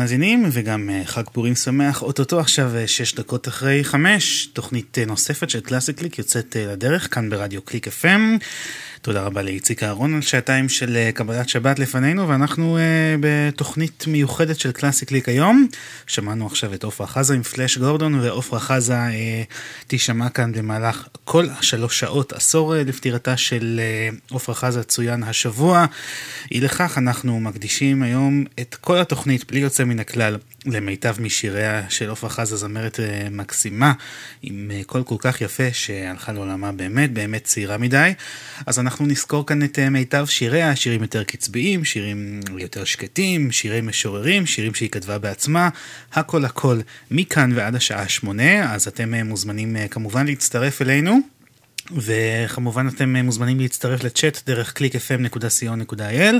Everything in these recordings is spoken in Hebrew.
ומאזינים, וגם אה, חג פורים שמח. אוטוטו עכשיו אה, שש דקות אחרי חמש, תוכנית אה, נוספת של קלאסי קליק יוצאת לדרך, כאן ברדיו קליק FM. תודה רבה לאיציק אהרון על שעתיים של אה, קבלת שבת לפנינו, ואנחנו אה, בתוכנית מיוחדת של קלאסי קליק היום. שמענו עכשיו את עופרה חזה עם פלאש גורדון, ועופרה חזה אה, תישמע כאן במהלך כל השלוש שעות. עשור אה, לפטירתה של עופרה אה, חזה צוין השבוע. אי לכך אנחנו מקדישים היום את כל התוכנית, בלי יוצא מן הכלל, למיטב משיריה של עופרה חזה, זמרת מקסימה, עם קול כל כך יפה שהלכה לעולמה באמת באמת צעירה מדי. אז אנחנו נזכור כאן את אה, מיטב שיריה, שירים יותר קצביים, שירים יותר שקטים, שירי משוררים, שירים שהיא כתבה בעצמה, הכל הכל מכאן ועד השעה שמונה, אז אתם אה, מוזמנים אה, כמובן להצטרף אלינו. וכמובן אתם מוזמנים להצטרף לצ'אט דרך www.clickfm.co.il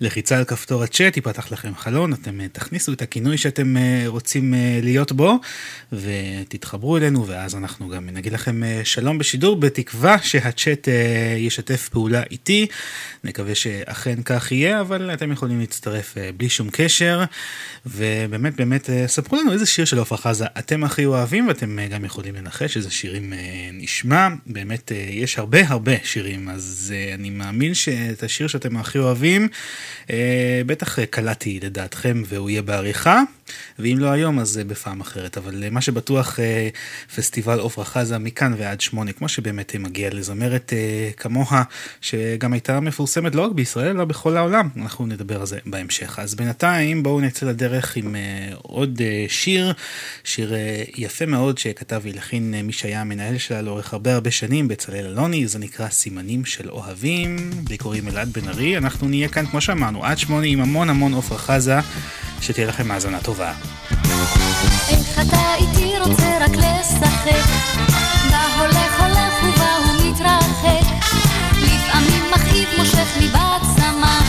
לחיצה על כפתור הצ'אט, ייפתח לכם חלון, אתם תכניסו את הכינוי שאתם רוצים להיות בו ותתחברו אלינו ואז אנחנו גם נגיד לכם שלום בשידור בתקווה שהצ'אט ישתף פעולה איתי, נקווה שאכן כך יהיה, אבל אתם יכולים להצטרף בלי שום קשר. ובאמת באמת ספרו לנו איזה שיר של עפרה חזה אתם הכי אוהבים ואתם גם יכולים לנחש איזה שירים נשמע, באמת באמת אה, יש הרבה הרבה שירים, אז אה, אני מאמין שאת השיר שאתם הכי אוהבים, אה, בטח קלטתי לדעתכם והוא יהיה בעריכה, ואם לא היום אז בפעם אחרת. אבל מה שבטוח, פסטיבל עופרה חזה מכאן ועד שמונה, כמו שבאמת מגיע לזמרת כמוה, שגם הייתה מפורסמת לא רק בישראל, אלא בכל העולם. אנחנו נדבר על זה בהמשך. אז בינתיים בואו נצא לדרך עם עוד שיר, שיר יפה מאוד שכתב והלחין מי שהיה המנהל שלה לאורך הרבה הרבה שנים. בצלאל אלוני, זה נקרא סימנים של אוהבים, לי קוראים אלעד בן ארי, אנחנו נהיה כאן כמו שאמרנו עד שמונה עם המון המון עופרה חזה, שתהיה לכם האזנה טובה. איך אתה איתי רוצה רק לשחק, בה הולך הולך ובה הוא מתרחק, לפעמים מכאיב מושך לי בעצמה,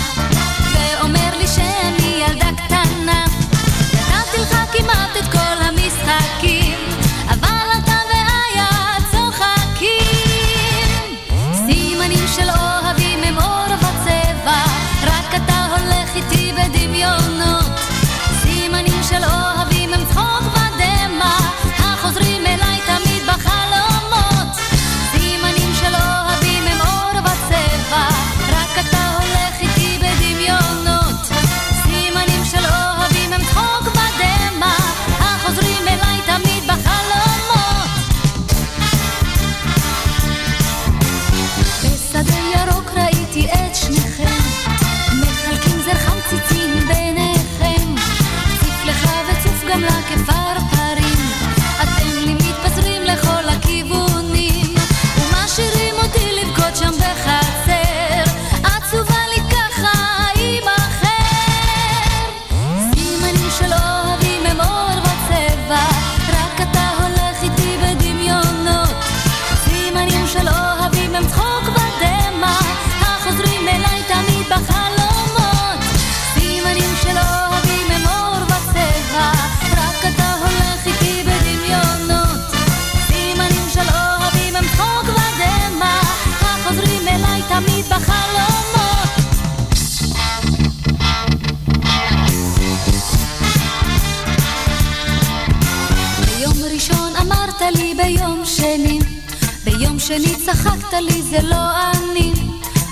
שני צחקת לי זה לא אני.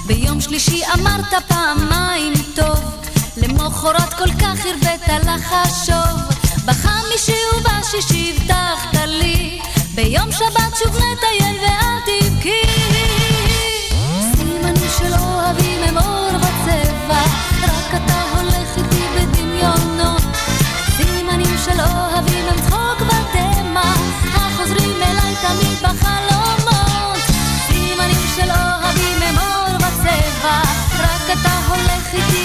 ביום שלישי אמרת פעמיים טוב. למחרת כל כך הרבית לחשוב בחמישי ובשישי הבטחת לי. ביום שבת שוב נטייל ואל תבכי. סימנים של אוהבים הם אור בצבע רק אתה הולך איתי בדמיונות. סימנים של אוהבים הם צחוק ודמע החוזרים אליי תמיד בחלום רק אתה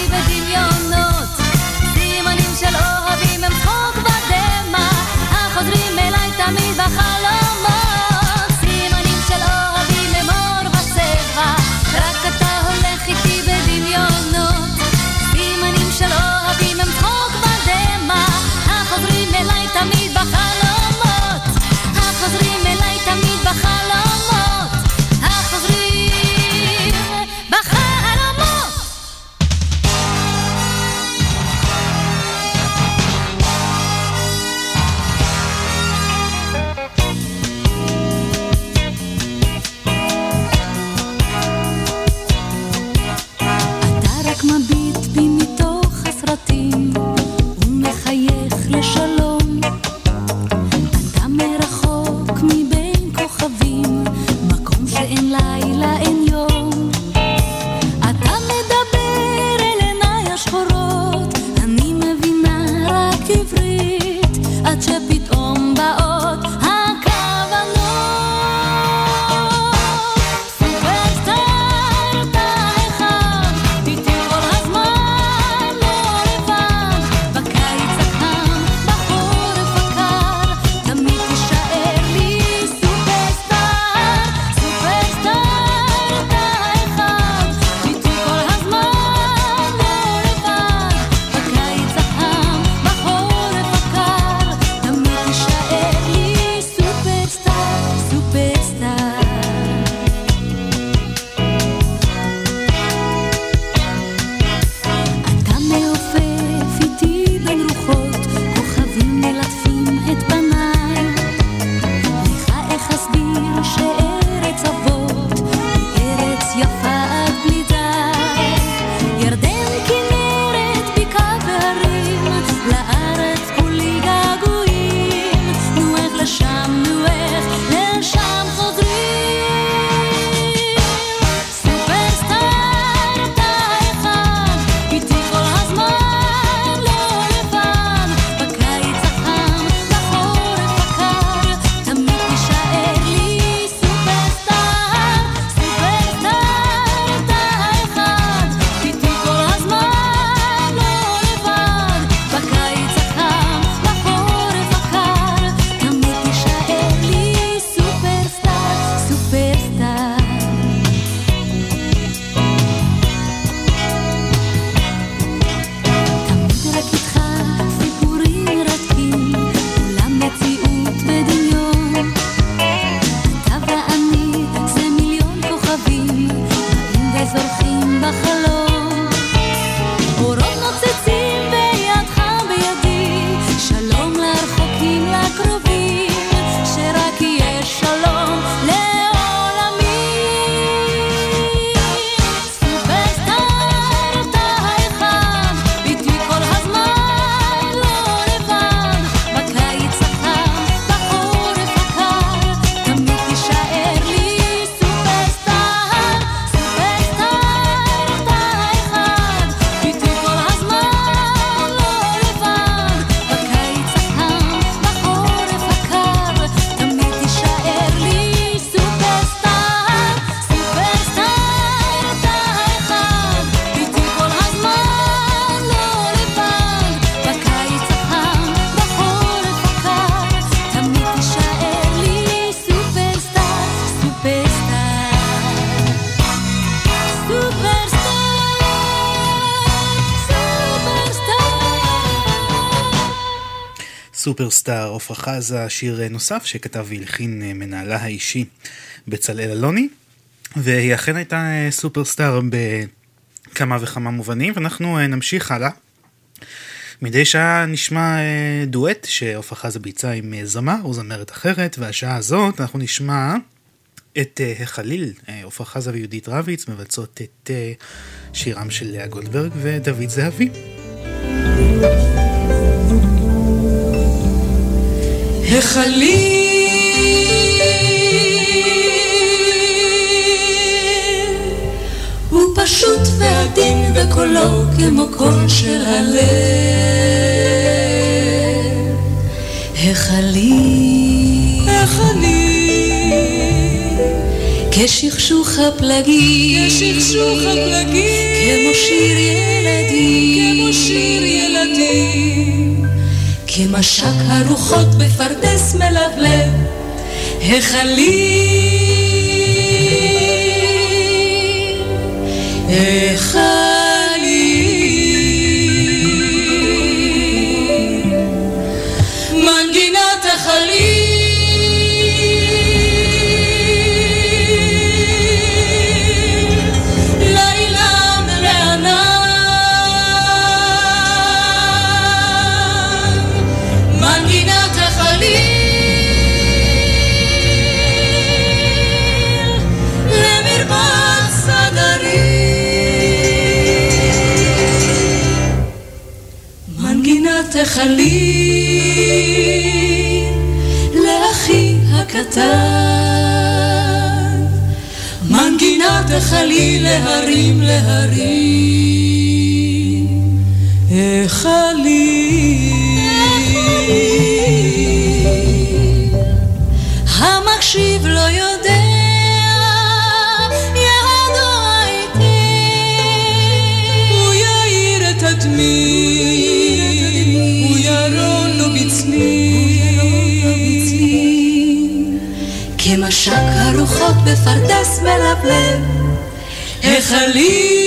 סופרסטאר עפרה חזה, שיר נוסף שכתב והלחין מנהלה האישי בצלאל אלוני, והיא אכן הייתה סופרסטאר בכמה וכמה מובנים, ואנחנו נמשיך הלאה. מדי שעה נשמע דואט שעפרה חזה ביצע עם זמר או זמרת אחרת, והשעה הזאת אנחנו נשמע את החליל, עפרה חזה ויהודית רביץ מבצעות את שירם של לאה גולדברג ודוד זהבי. החליל הוא פשוט ועדין וקולו כמו קול של הלב. החליל החליל כשכשוך הפלגים. כשכשוך הפלגים. כמו שיר ילדים. כמו שיר ילדים כמשק הרוחות בפרדס מלבלב, החליל, החליל, החליל לאחי הקטן. מנגינת החליל להרים להרים. החליל. המקשיב לא יודע בפרדס מלבלב. החליל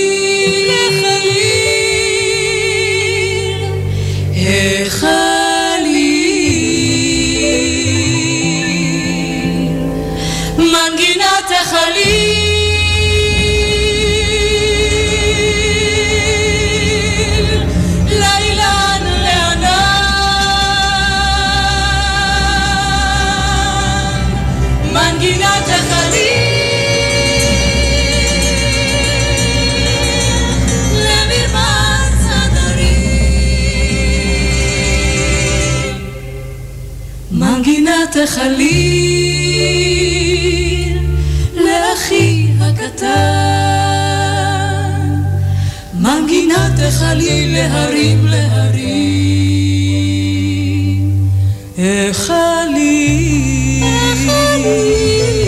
החליל לאחי הקטן. מנגינת החליל להרים להרים. החליל המקשיב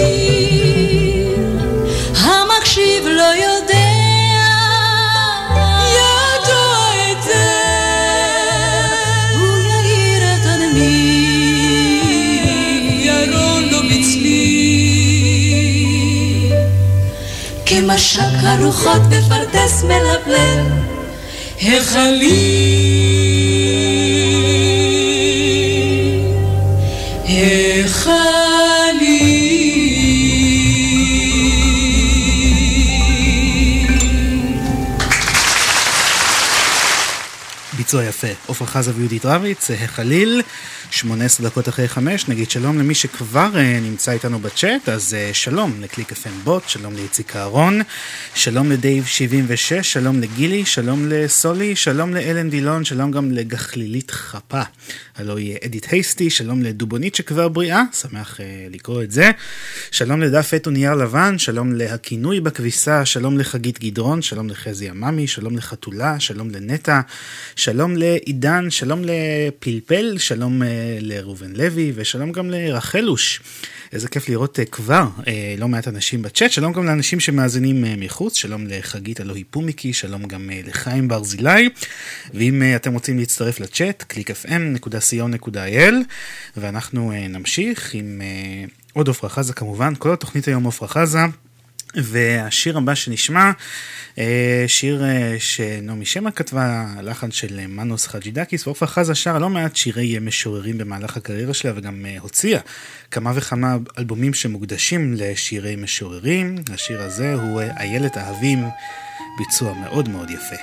כמשק הרוחות בפרדס מלבלב החליל. החליל. ביצוע יפה, עפרה חזה ויהודית רביץ, החליל, 18 דקות אחרי 5, נגיד שלום למי שכבר uh, נמצא איתנו בצ'אט, אז uh, שלום לקליק FM בוט, שלום לאיציק אהרון, שלום לדייב 76, שלום לגילי, שלום לסולי, שלום לאלן דילון, שלום גם לגחלילית חפה, הלוא היא אדית הייסטי, שלום לדובונית שכבר בריאה, שמח uh, לקרוא את זה, שלום לדף עט ונייר לבן, שלום להכינוי בכביסה, שלום לחגית גדרון, שלום לחזי עממי, שלום לחתולה, שלום לנטע, שלום לעידן, שלום לפלפל, שלום לראובן לוי, ושלום גם לרחלוש. איזה כיף לראות uh, כבר uh, לא מעט אנשים בצ'אט, שלום גם לאנשים שמאזינים uh, מחוץ, שלום לחגית אלוהי פומיקי, שלום גם לחיים ברזילי, ואם אתם רוצים להצטרף לצ'אט, www.clickfm.co.il, ואנחנו נמשיך עם עוד עפרה חזה כמובן, כל התוכנית היום עפרה חזה. והשיר הבא שנשמע, אה, שיר אה, שנעמי שמע כתבה, לחן של מנוס חג'ידקיס, ועופרה חזה שרה לא מעט שירי משוררים במהלך הקריירה שלה, וגם אה, הוציאה כמה וכמה אלבומים שמוקדשים לשירי משוררים. השיר הזה הוא איילת אהבים, ביצוע מאוד מאוד יפה.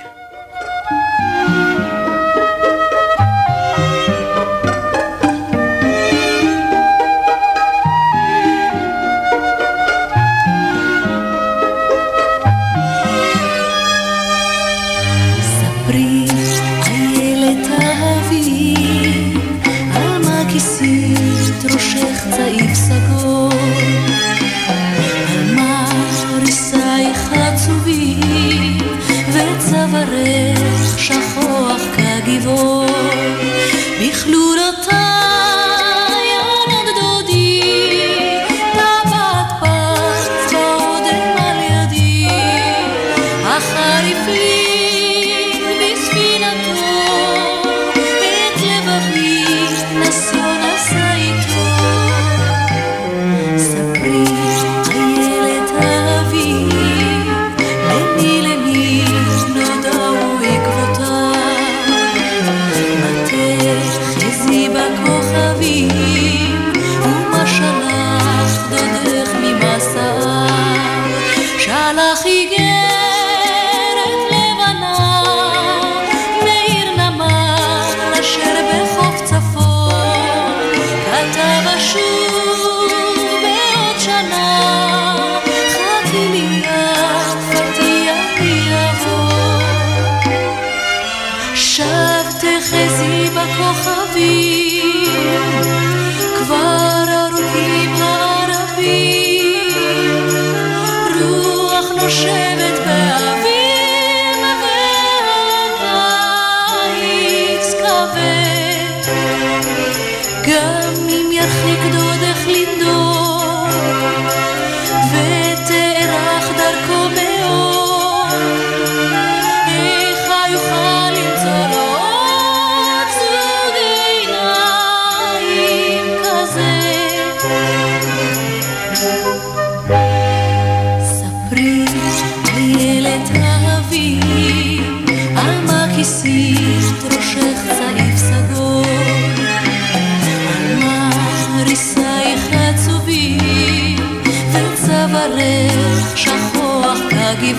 איריסים,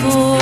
contigo.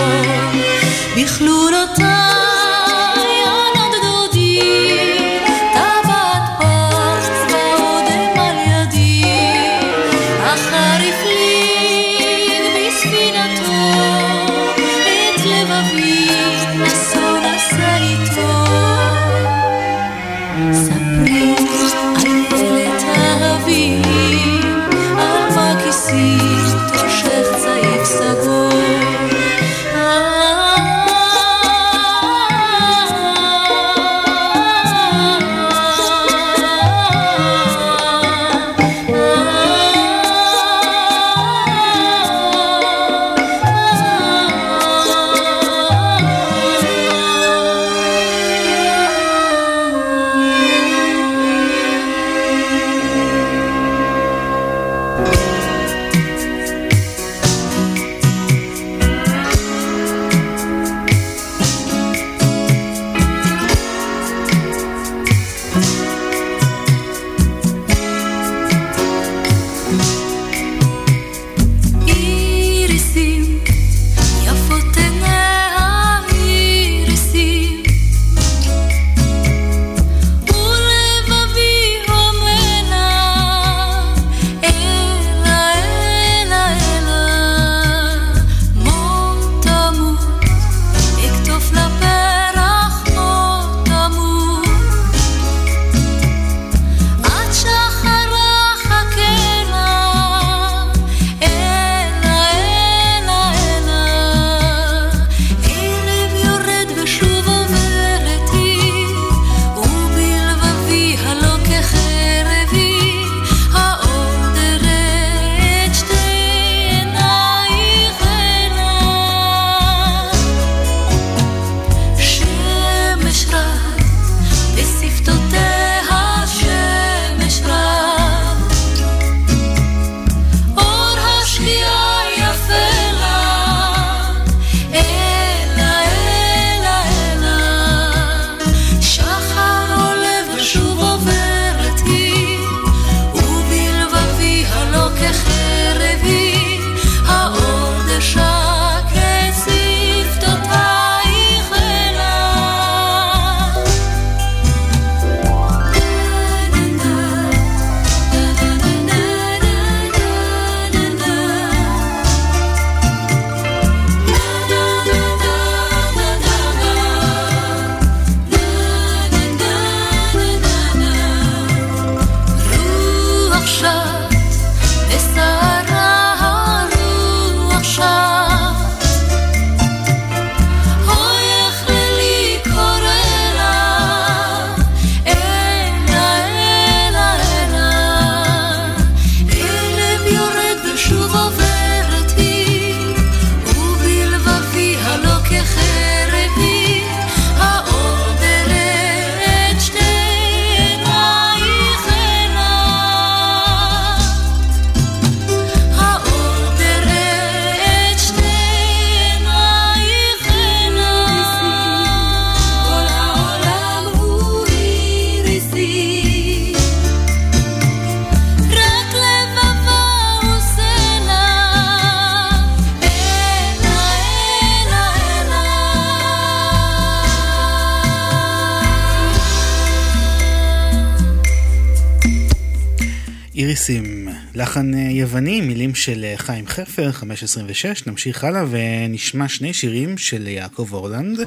526, נמשיך הלאה ונשמע שני שירים של יעקב אורלנד.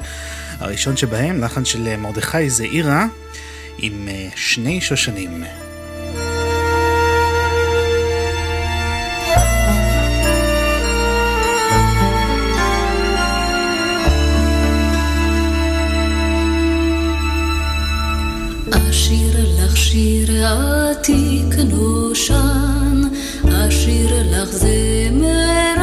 הראשון שבהם, לחן של מרדכי זעירה, עם שני שושנים. אשיר עתיק נושן, אשיר לך זמר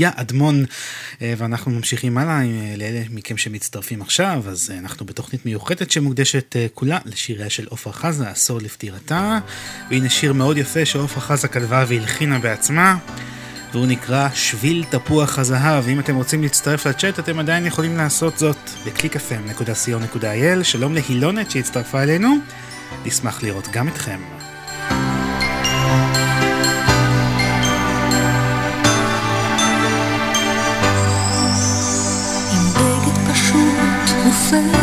וידידיה אדמון, אה, ואנחנו ממשיכים הלאה אה, לאלה מכם שמצטרפים עכשיו, אז אה, אנחנו בתוכנית מיוחדת שמוקדשת כולה לשיריה של עופרה חזה, עשור לפטירתה, והנה שיר מאוד יפה שעופרה חזה כתבה והלחינה בעצמה. והוא נקרא שביל תפוח הזהב. אם אתם רוצים להצטרף לצ'אט, אתם עדיין יכולים לעשות זאת ב-clickfm.co.il. שלום להילונת שהצטרפה אלינו, נשמח לראות גם אתכם. ופרח בה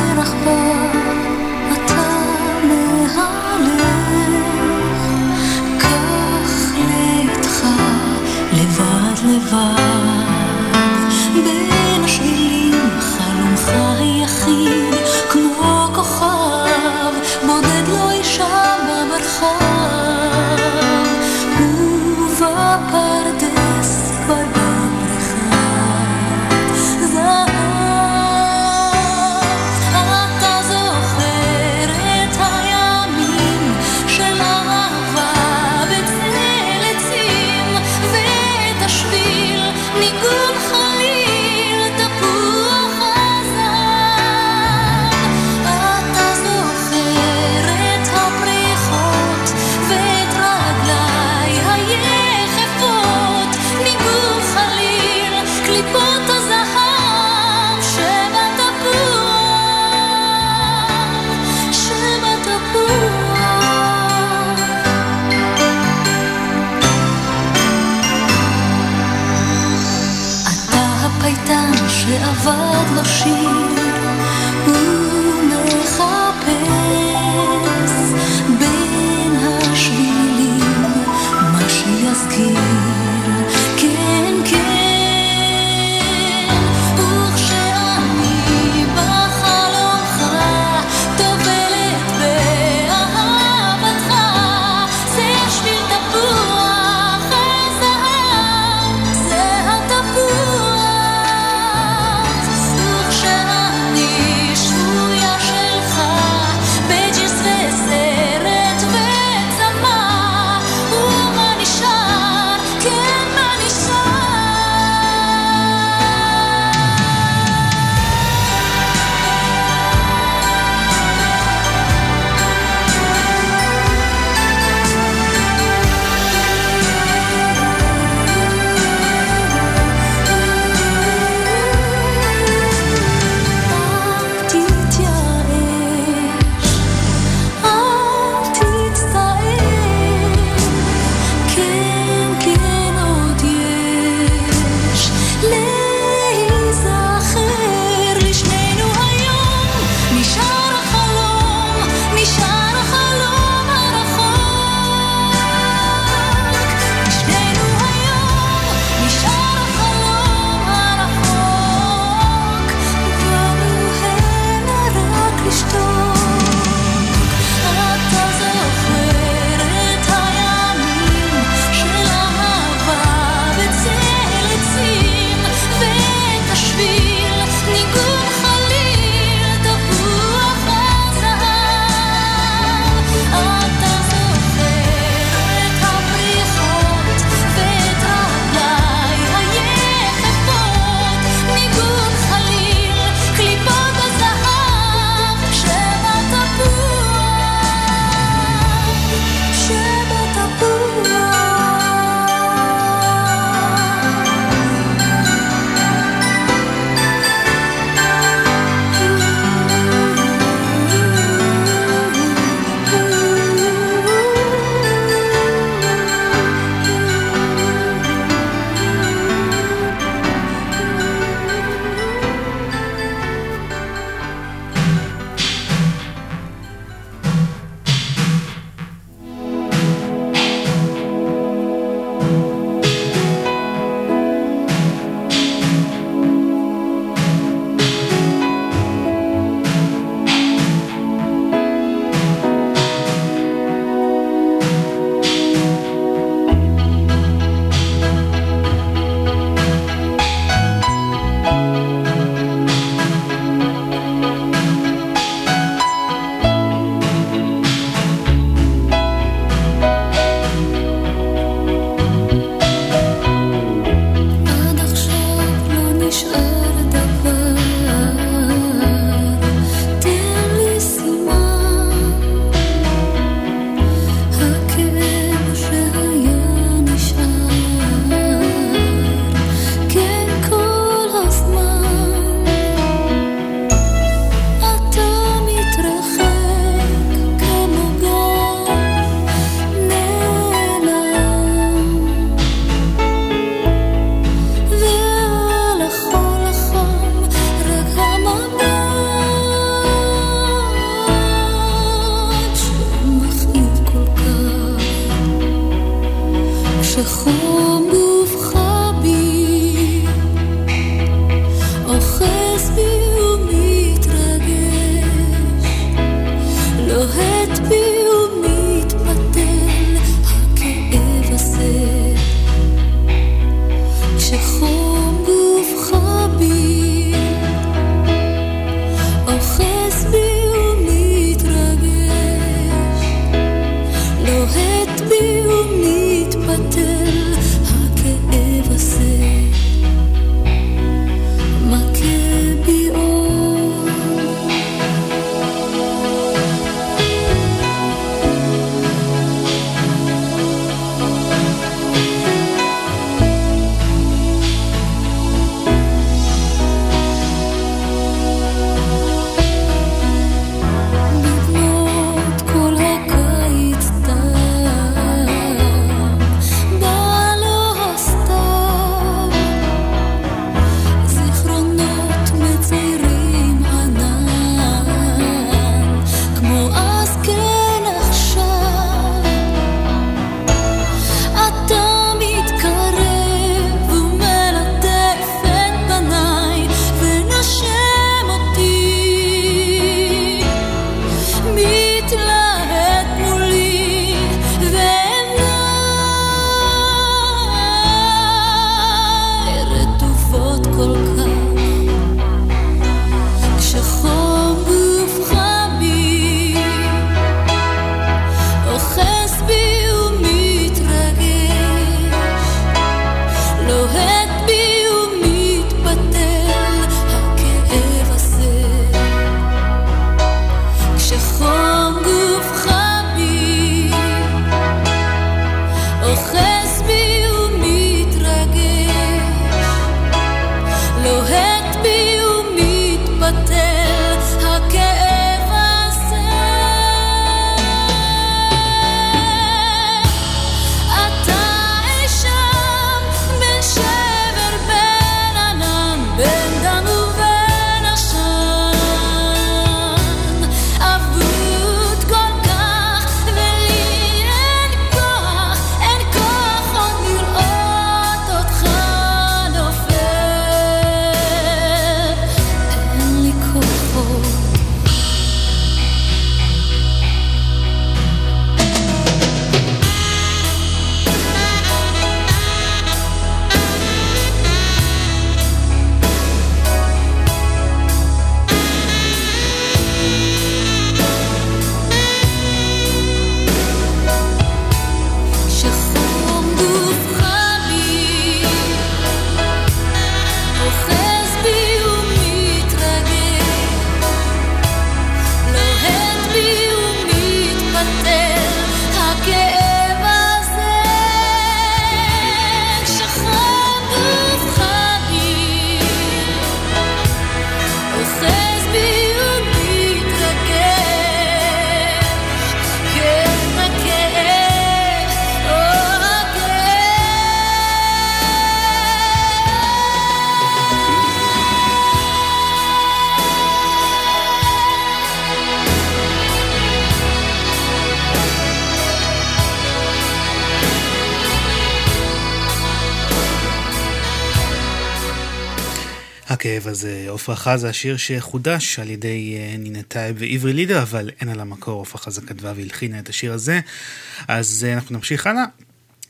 עפרה חזה, שיר שחודש על ידי אה, נינה טייב ועברי לידר, אבל אין על המקור, עפרה חזה כתבה והלחינה את השיר הזה. אז אה, אנחנו נמשיך הלאה.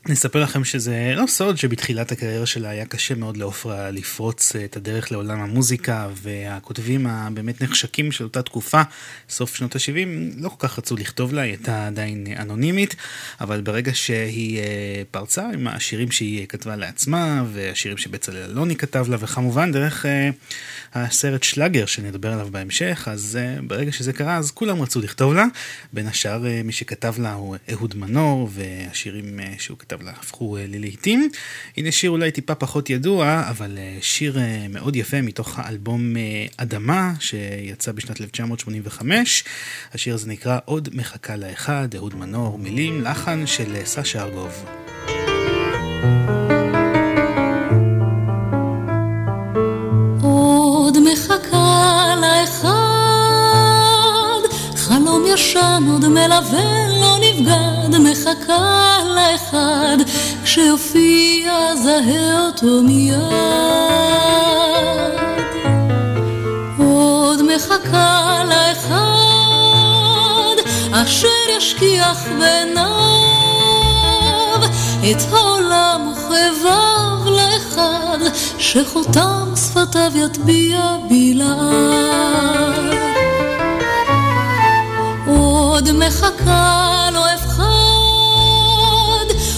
נספר לכם שזה לא סוד שבתחילת הקריירה שלה היה קשה מאוד לעופרה לפרוץ את הדרך לעולם המוזיקה והכותבים הבאמת נחשקים של אותה תקופה, סוף שנות ה-70, לא כל כך רצו לכתוב לה, היא הייתה עדיין אנונימית, אבל ברגע שהיא אה, פרצה עם השירים שהיא כתבה לעצמה והשירים שבצלאל אלוני כתב לה וכמובן דרך אה, הסרט שלאגר שנדבר עליו בהמשך, אז ברגע שזה קרה אז כולם רצו לכתוב לה, בין השאר מי שכתב לה הוא אהוד מנור והשירים שהוא כתב לה הפכו uh, ללהיטים. הנה שיר אולי טיפה פחות ידוע, אבל uh, שיר uh, מאוד יפה מתוך האלבום אדמה שיצא בשנת 1985. השיר הזה נקרא עוד מחכה לאחד, אהוד מנור, מילים, לחן של סשה ארגוב. thank you ישן עוד מלווה לא נבגד, מחכה לאחד, כשיופיע זהה אותו מיד. עוד מחכה לאחד, אשר ישכיח בעיניו את העולם וכאביו לאחד, שחותם שפתיו יטביע בלעד. עוד מחכה לא אפחד,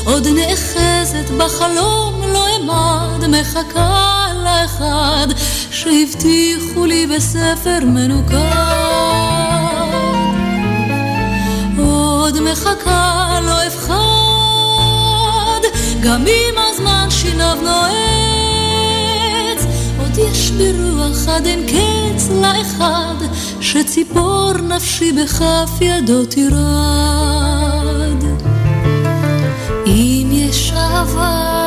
עוד נאחזת בחלום לא אמד, מחכה לאחד שהבטיחו לי בספר מנוקד. עוד מחכה לא אפחד, גם אם הזמן שיניו עוד יש ברוח עד אין קץ לאחד. שציפור נפשי בכף ידו תירד. אם יש אהבה,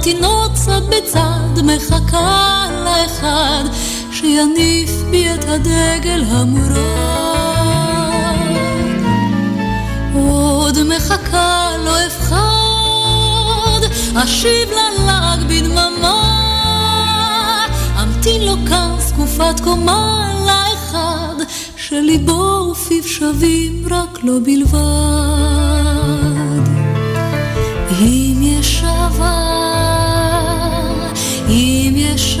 ממתינות צד בצד מחכה לאחד שיניף בי את הדגל המורד עוד מחכה לא אפחד אשיב ללעג בדממה אמתין לו כאן זקופת קומה לאחד, שליבו ופיו שווים רק לו בלבד. אם יש אהבה,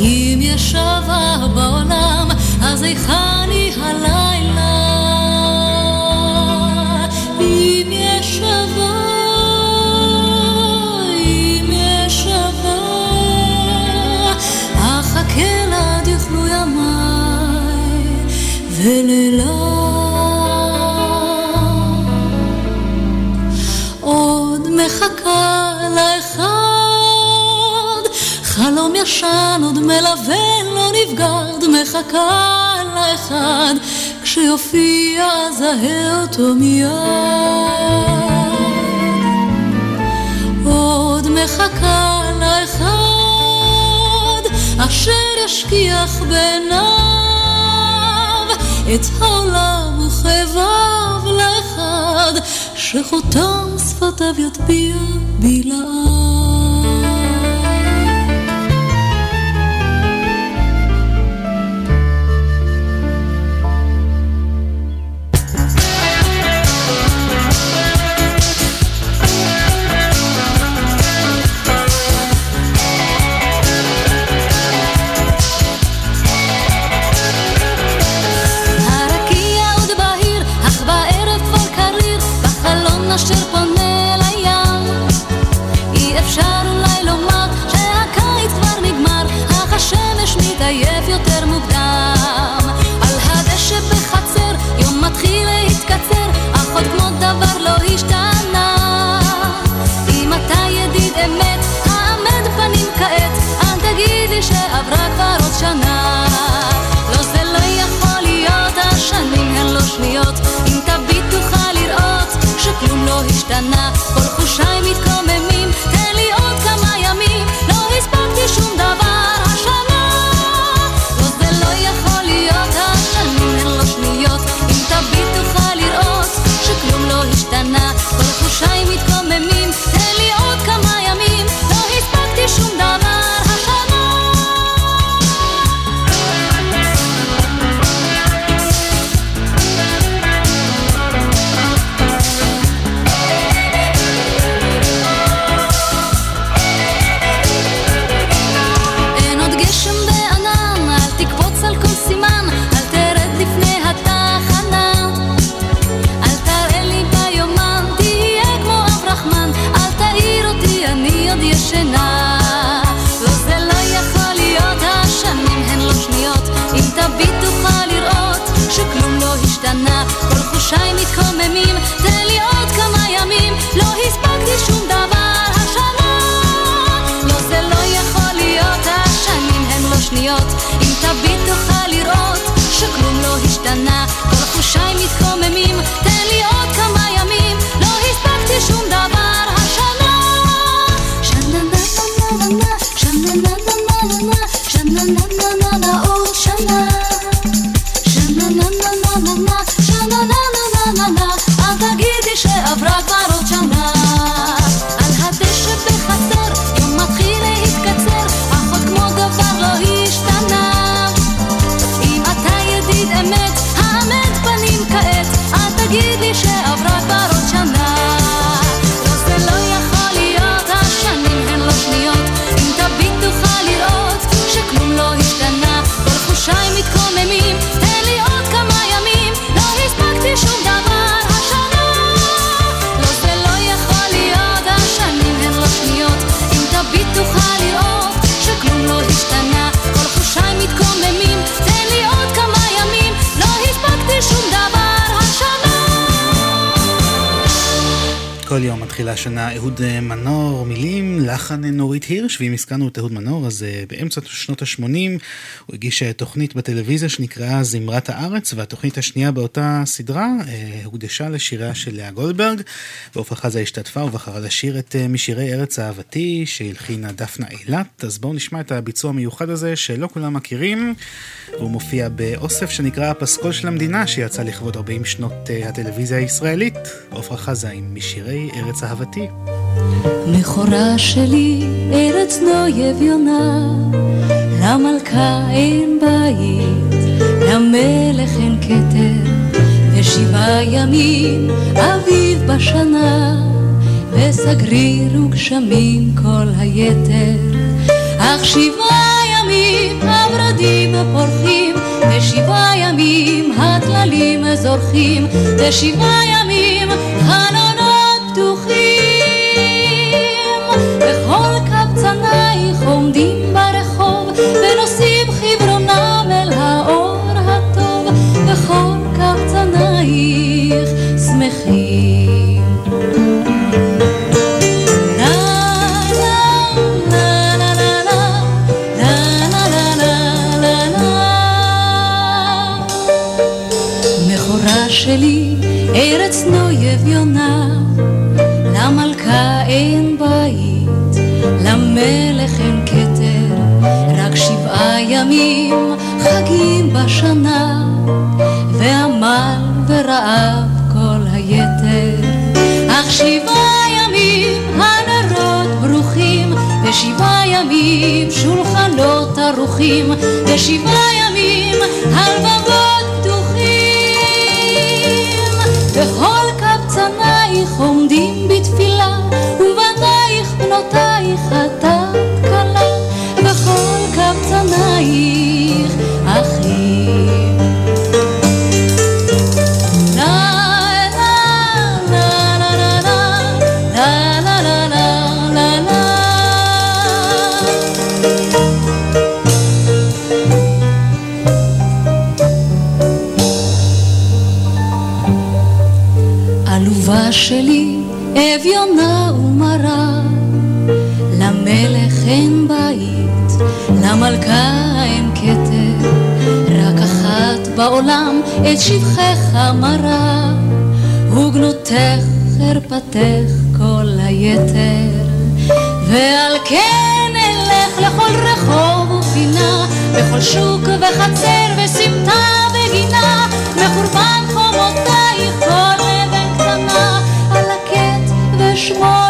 אם יש אם יש אהבה בעולם, אז היכן היא הלילה? אם יש אהבה ולילה ישן עוד מלווה לא נבגד מחכה לאחד. כשיופיע זהה אותו מיד. עוד מחכה לאחד אשר ישכיח בעיניו. את העולם וכאביו לאחד, שחותם שפתיו יטביע בלעד. הזכרנו את אהוד מנור, אז אה, באמצע שנות ה-80 הוא הגיש תוכנית בטלוויזיה שנקראה זמרת הארץ, והתוכנית השנייה באותה סדרה הוקדשה לשיריה של לאה גולדברג, ועופרה חזה השתתפה ובחרה לשיר את משירי ארץ אהבתי, שהלחינה דפנה אילת, אז בואו נשמע את הביצוע המיוחד הזה שלא כולם מכירים, הוא מופיע באוסף שנקרא הפסקול של המדינה, שיצא לכבוד 40 שנות הטלוויזיה הישראלית, עופרה חזה עם משירי ארץ אהבתי. מכורה שלי, ארץ נויב יונה, למלכה אין בית, למלך אין כתר, ושבעה ימים אביב בשנה, וסגריר וגשמים כל היתר. אך שבעה ימים הורדים פורחים, ושבעה ימים הטללים זורחים, ושבעה ימים חלונות שלי, ארץ נויב יונה, למלכה אין בית, למלך אין כתר, רק שבעה ימים חגים בשנה, ועמל ורעב כל היתר. אך שבעה ימים הנרות ברוכים, ושבעה ימים שולחנות ערוכים, ושבעה ימים הלבבות עלובה שלי, אביונה ומרה, למלך אין בית, למלכה אין כתר, רק אחת בעולם את שבחך מרה, וגנותך חרפתך כל היתר. ועל כן אלך לכל רחוב ופינה, בכל שוק וחצר וסמטה וגינה, מחורבן חומותייך Krishna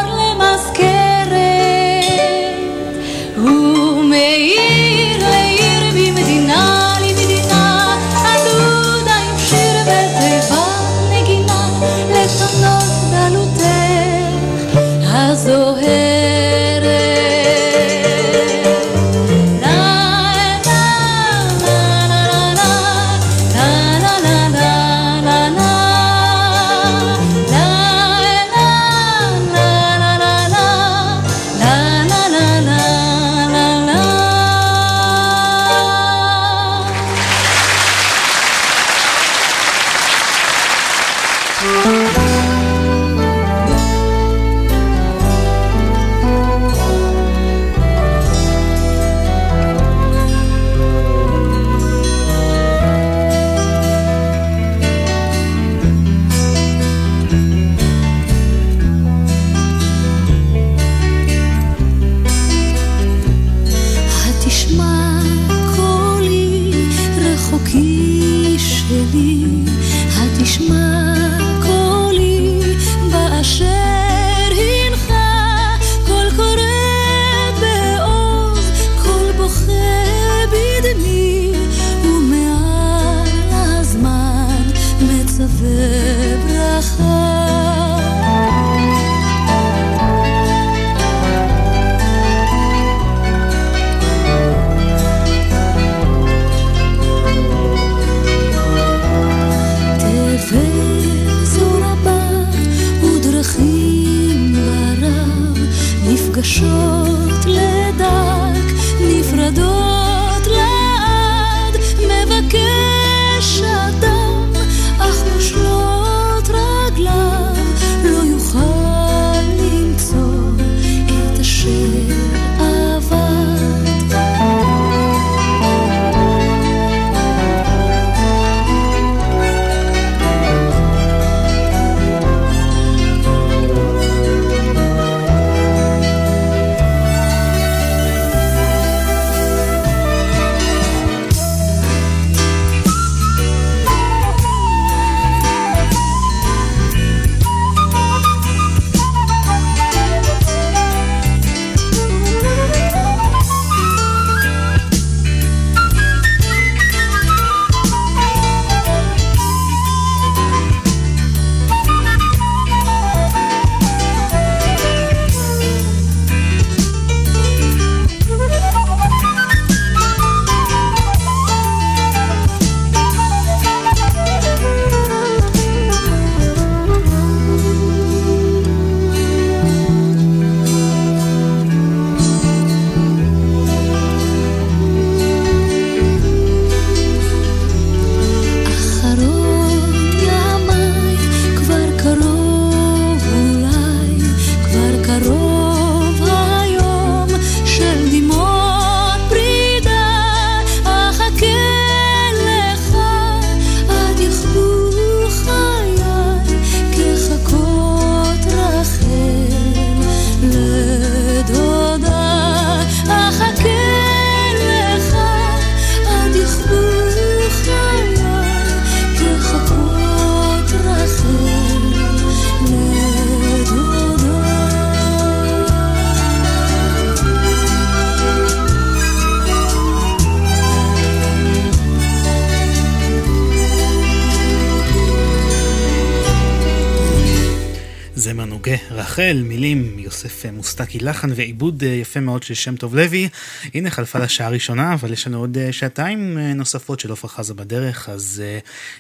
יוסף מוסטקי לחן ועיבוד אה, יפה מאוד של שם טוב לוי. הנה חלפה לשעה הראשונה, אבל יש לנו עוד אה, שעתיים אה, נוספות של עופרה חזה בדרך, אז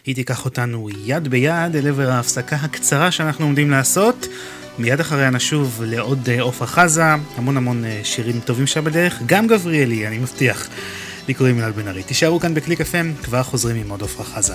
היא תיקח אותנו יד ביד אל עבר ההפסקה הקצרה שאנחנו עומדים לעשות. מיד אחריה נשוב לעוד עופרה חזה, המון המון שירים טובים שם בדרך, גם גבריאלי, אני מבטיח. לי קוראים אלעד בן ארי. תישארו כאן בקליק FM, כבר חוזרים עם עוד עופרה חזה.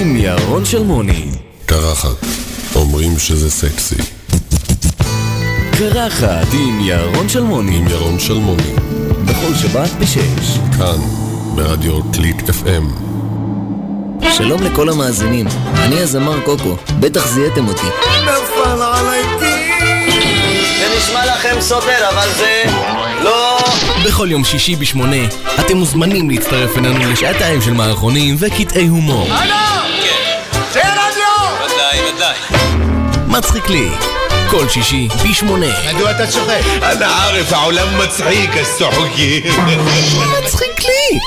עם ירון שלמוני. קרחת, אומרים שזה סקסי. קרחת עם ירון שלמוני. עם ירון שלמוני. בכל שבת בשש. כאן, ברדיו קליק FM. שלום לכל המאזינים, אני הזמר קוקו, בטח זיהיתם אותי. נפל עליי זה נשמע לכם סותר, אבל זה לא... בכל יום שישי בשמונה, אתם מוזמנים להצטרף אלינו לשעתיים של מערכונים וקטעי הומור. הלו! מצחיק לי. כל שישי בשמונה. מדוע אתה צוחק? אנא ערף, העולם מצחיק, הסוחקי. מצחיק לי!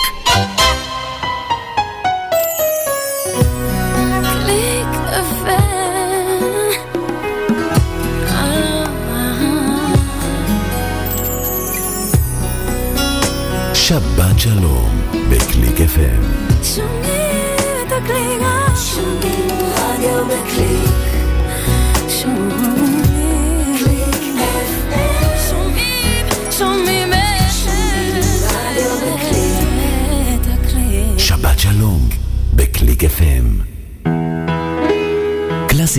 שבת שלום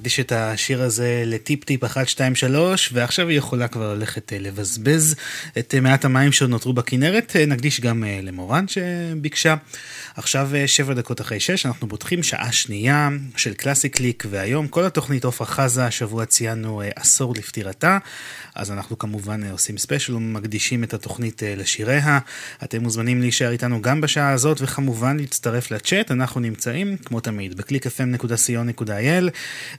נקדיש את השיר הזה לטיפ טיפ 1, 2, 3 ועכשיו היא יכולה כבר ללכת אה, לבזבז את אה, מעט המים שנותרו בכנרת, אה, נקדיש גם למורן שביקשה. עכשיו שבע דקות אחרי שש, אנחנו פותחים שעה שנייה של קלאסי קליק והיום כל התוכנית עופרה חזה, השבוע ציינו עשור לפטירתה. אז אנחנו כמובן אה, עושים ספיישל ומקדישים את התוכנית אה, לשיריה. אתם מוזמנים להישאר איתנו גם בשעה הזאת וכמובן להצטרף לצ'אט, אנחנו נמצאים כמו תמיד ב-clickfm.co.il,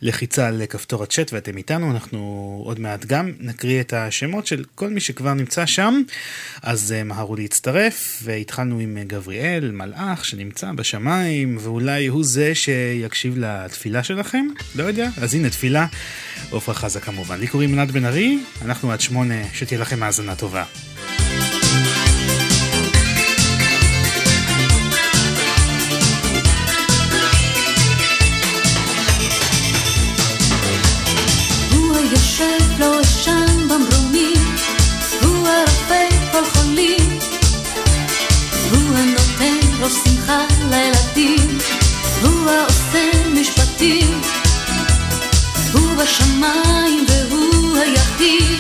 לחיצה על כפתור הצ'אט ואתם איתנו, אנחנו עוד מעט גם נקריא את השמות של כל מי שכבר נמצא שם, אז אה, מהרו להצטרף, והתחלנו עם גבריאל, מלאך שנמצא בשמיים, ואולי הוא זה שיקשיב לתפילה שלכם, לא יודע, אז הנה תפילה, עופרה חזה כמובן. לי קוראים ענת בן ארי, אנחנו עד שמונה, שתהיה לכם האזנה טובה. יושב לו ישן משפטים, הוא בשמיים והוא היחיד,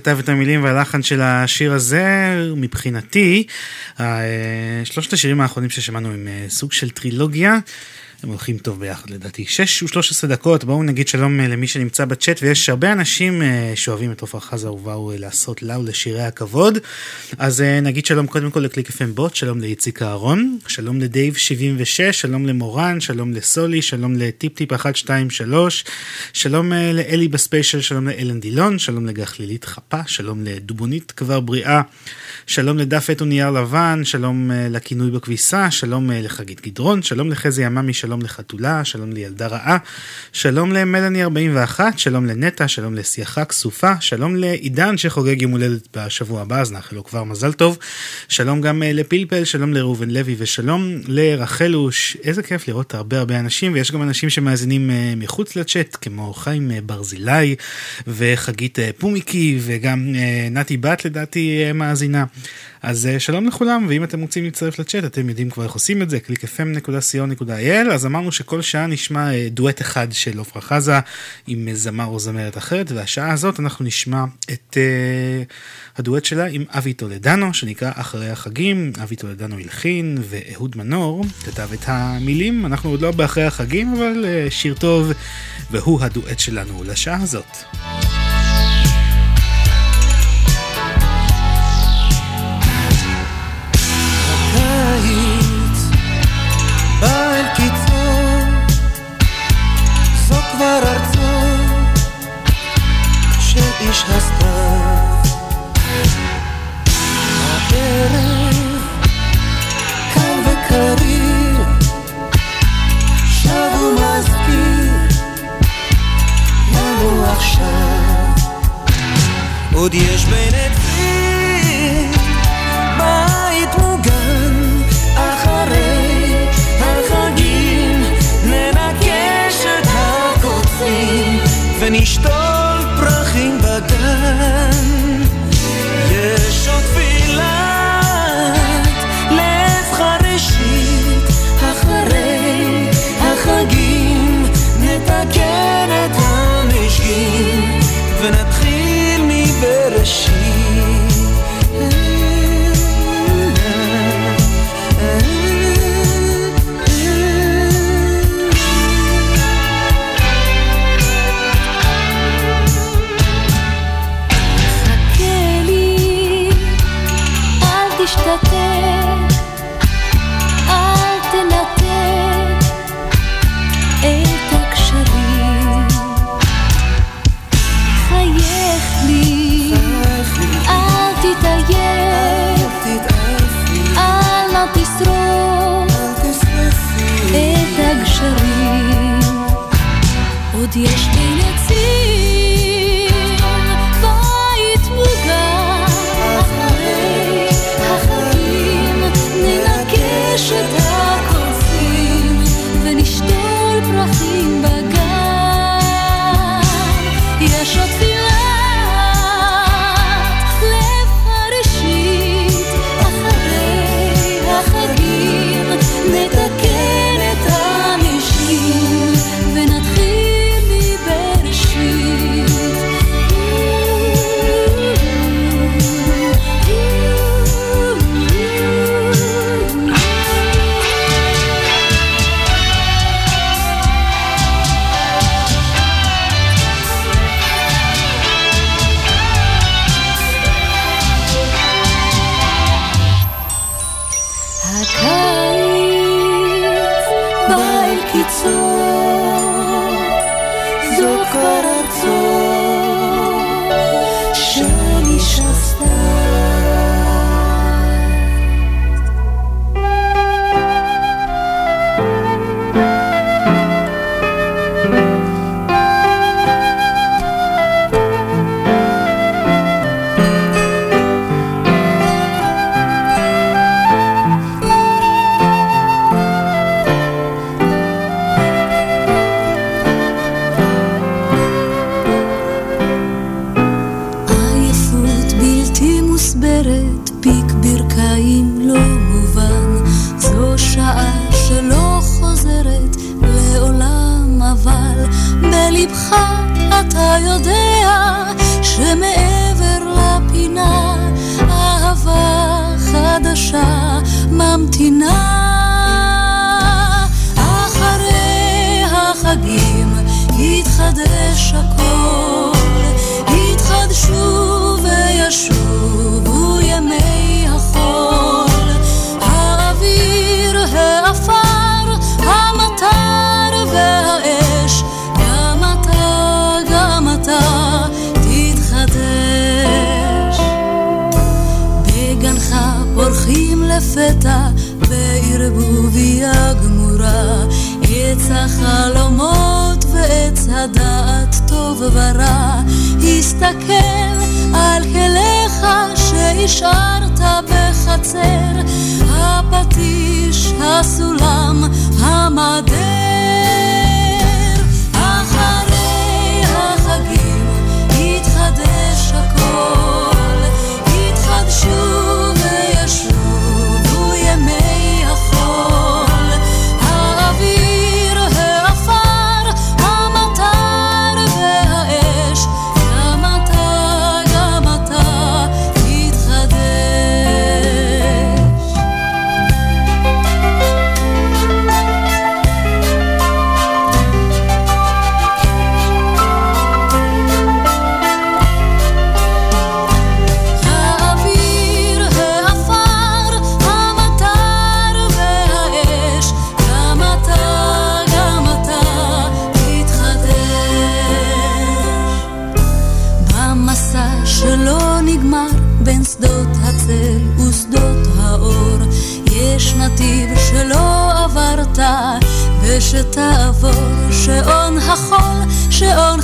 בצלאל אלוני כתב את המילים והלחן של השיר הזה מבחינתי שלושת השירים האחרונים ששמענו הם אה, סוג של טרילוגיה הם הולכים טוב ביחד לדעתי. 6 ו-13 דקות, בואו נגיד שלום אה, למי שנמצא בצ'אט, ויש הרבה אנשים אה, שאוהבים את עופרה חזה ובאו לעשות לה ולשירי הכבוד. אז נגיד שלום קודם כל לקליק FM בוט, שלום לאיציק אהרון, שלום לדייב 76, שלום למורן, שלום לסולי, שלום לטיפ טיפ 123, שלום לאלי בספיישל, שלום לאלן דילון, שלום לגחלילית חפה, שלום לדובונית כבר בריאה. שלום לדף עט ונייר לבן, שלום אה, לכינוי בכביסה, שלום אה, לחגית גדרון, שלום לחזי עממי, שלום לחתולה, שלום לילדה רעה, שלום למלאני 41, שלום לנטע, שלום לשיחה כסופה, שלום לעידן שחוגג יום הולדת בשבוע הבא, אז נאחל לו כבר מזל טוב, שלום גם אה, לפלפל, שלום לראובן לוי ושלום לרחלוש, איזה כיף לראות הרבה הרבה אנשים, ויש גם אנשים שמאזינים מחוץ לצ'אט, כמו חיים ברזילי וחגית פומיקי, וגם נתי בת לדעתי מאזינה. אז אה, שלום לכולם, ואם אתם רוצים להצטרף לצ'אט, אתם יודעים כבר איך עושים את זה, www.clickfm.co.il, אז אמרנו שכל שעה נשמע אה, דואט אחד של עפרה חזה עם אה, זמר או זמרת אחרת, והשעה הזאת אנחנו נשמע את uh, הדואט שלה עם אבי טולדנו, שנקרא אחרי החגים, אבי טולדנו הלחין, ואהוד מנור כתב את המילים, אנחנו עוד לא באחרי החגים, אבל uh, שיר טוב, והוא הדואט שלנו לשעה הזאת. כבר ארצו של איש הסתיו. הערב קר וקריר, שב ומזכיר לנו עכשיו. עוד יש בין עצים ונשתול פרחים בגן. יש עוד תפילת לב חרישית אחרי החגים נתקן עוד לפתע בערבוביה גמורה, עץ החלומות ועץ הדעת טוב ורע, הסתכל על כליך שהשארת בחצר, הפטיש, הסולם, המדר. Trzy oczy.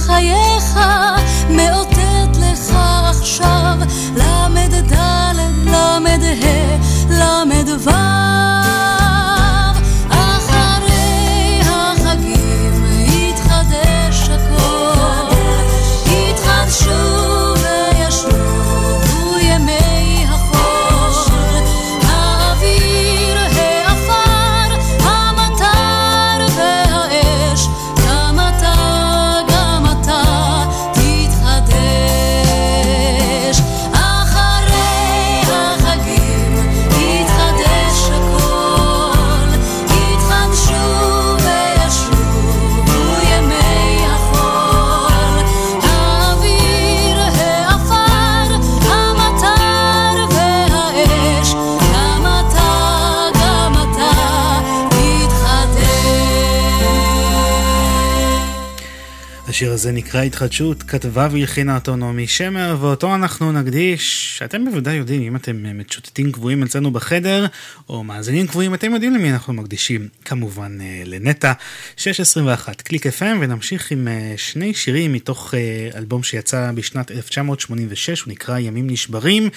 השיר הזה נקרא התחדשות, כתבה והלחינה אותו נעמי שמר, ואותו אנחנו נקדיש, אתם בוודאי יודעים, אם אתם אה, מצ'וטטים קבועים אצלנו בחדר, או מאזינים קבועים, אתם יודעים למי אנחנו מקדישים, כמובן אה, לנטע, 621 קליק FM, ונמשיך עם אה, שני שירים מתוך אלבום שיצא בשנת 1986, הוא נקרא ימים נשברים.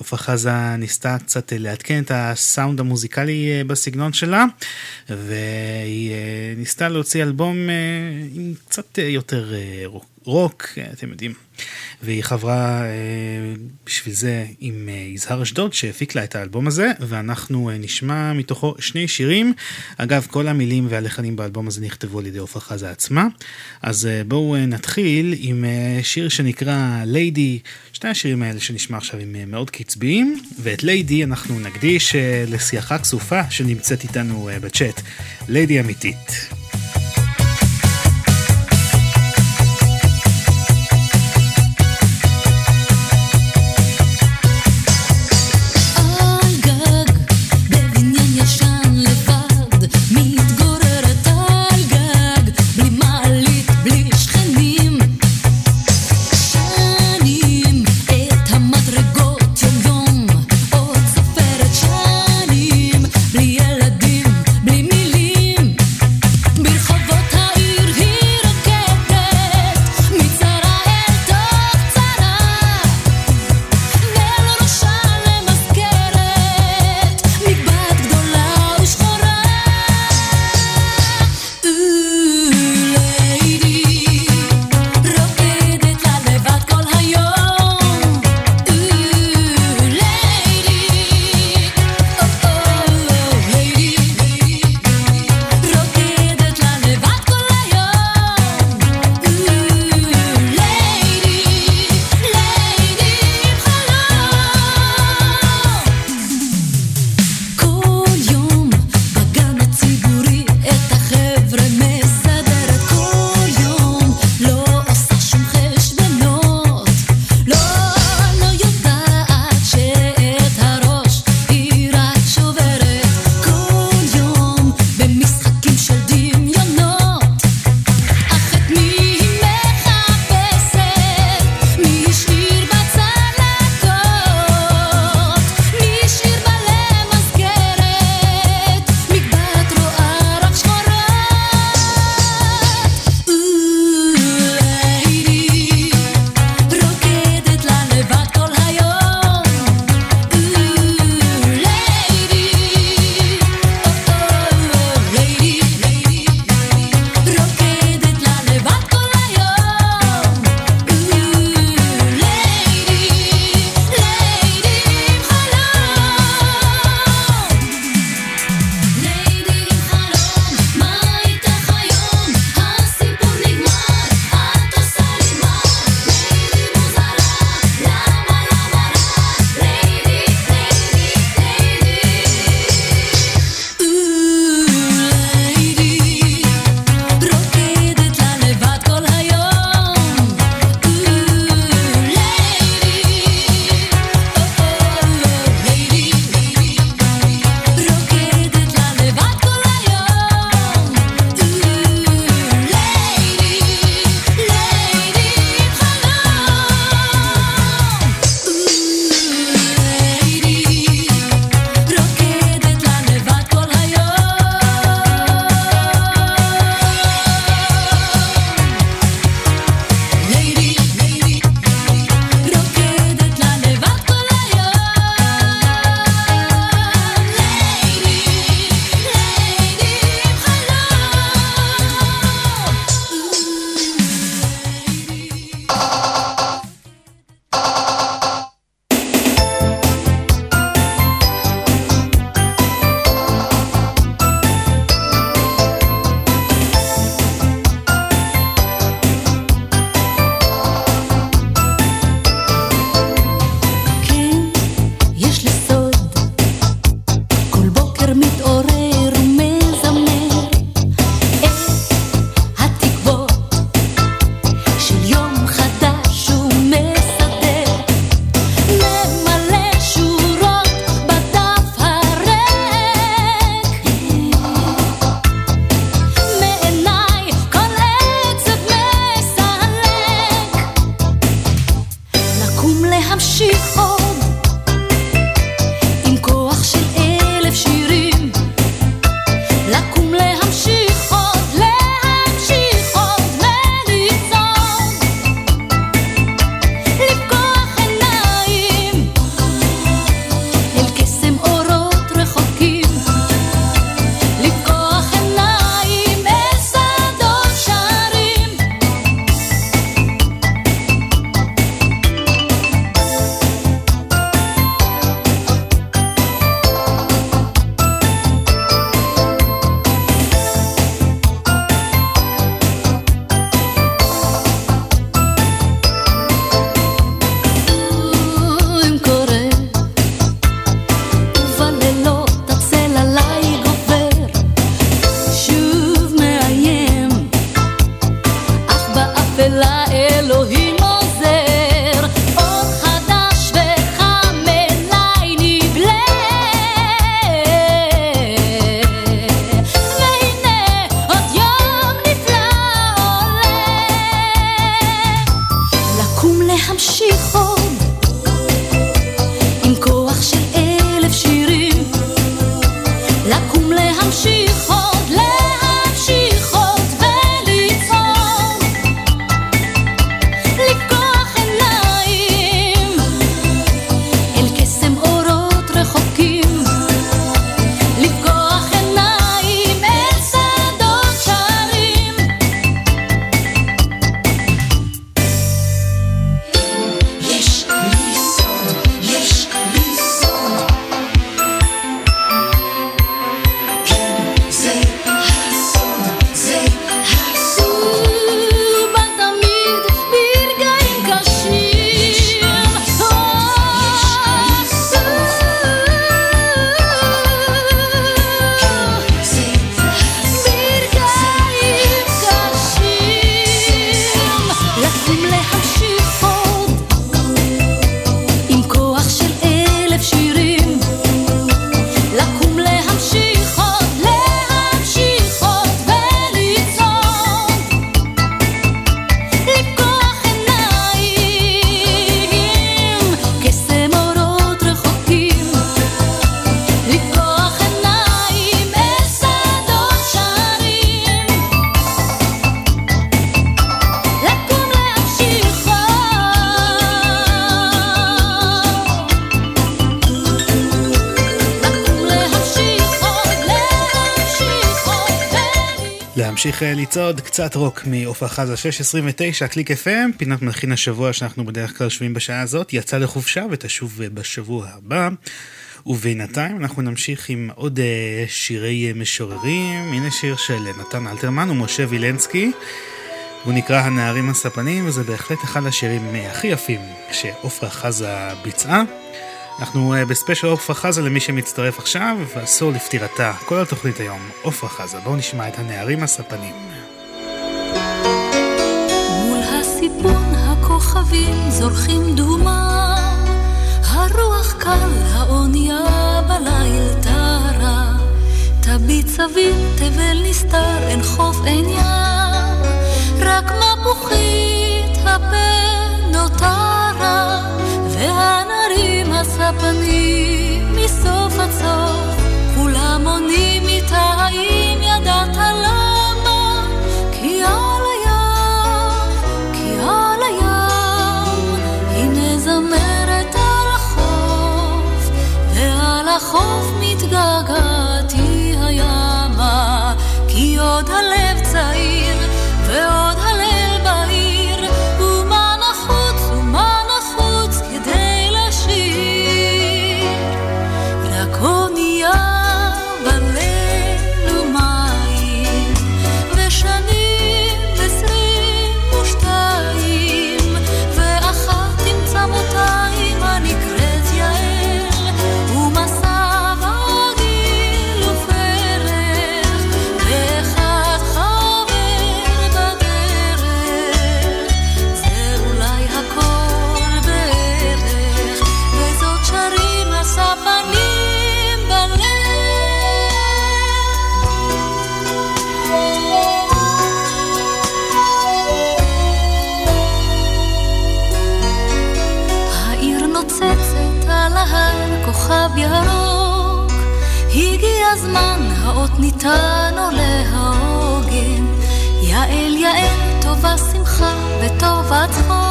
עפרה חזה ניסתה קצת לעדכן את הסאונד המוזיקלי בסגנון שלה, והיא ניסתה להוציא אלבום עם קצת יותר רוק, אתם יודעים. והיא חברה אה, בשביל זה עם אה, יזהר אשדוד שהפיק לה את האלבום הזה, ואנחנו אה, נשמע מתוכו שני שירים. אגב, כל המילים והלחנים באלבום הזה נכתבו על ידי עפרה חזה עצמה. אז אה, בואו אה, נתחיל עם אה, שיר שנקרא ליידי, שני השירים האלה שנשמע עכשיו הם אה, מאוד קצביים, ואת ליידי אנחנו נקדיש אה, לשיחה כסופה שנמצאת איתנו אה, בצ'אט. ליידי אמיתית. אה, לצעוד קצת רוק מעופרה חזה 629, קליק FM, פינת מלחין השבוע שאנחנו בדרך כלל שומעים בשעה הזאת, יצא לחופשה ותשוב אה, בשבוע הבא. ובינתיים אנחנו נמשיך עם עוד אה, שירי משוררים, הנה שיר של נתן אלתרמן ומשה וילנסקי. הוא נקרא הנערים הספנים, וזה בהחלט אחד השירים הכי יפים שעופרה חזה ביצעה. אנחנו בספיישל עופרה חזה למי שמצטרף עכשיו, ועשור לפטירתה, כל התוכנית היום, עופרה חזה. בואו נשמע את הנערים הספנים. הכוכבים זורחים דומם, הרוח קל, האונייה בליל טרה. תביט סביב, תבל נסתר, אין חוף, אין ים, רק מפוחית הפה נותרה, והנערים הספנים מסוף עד סוף, כולם עונים איתה האם החוף מתגעגעת היא הימה, כי עוד הלב צעיר, ועוד וטובה צחוק,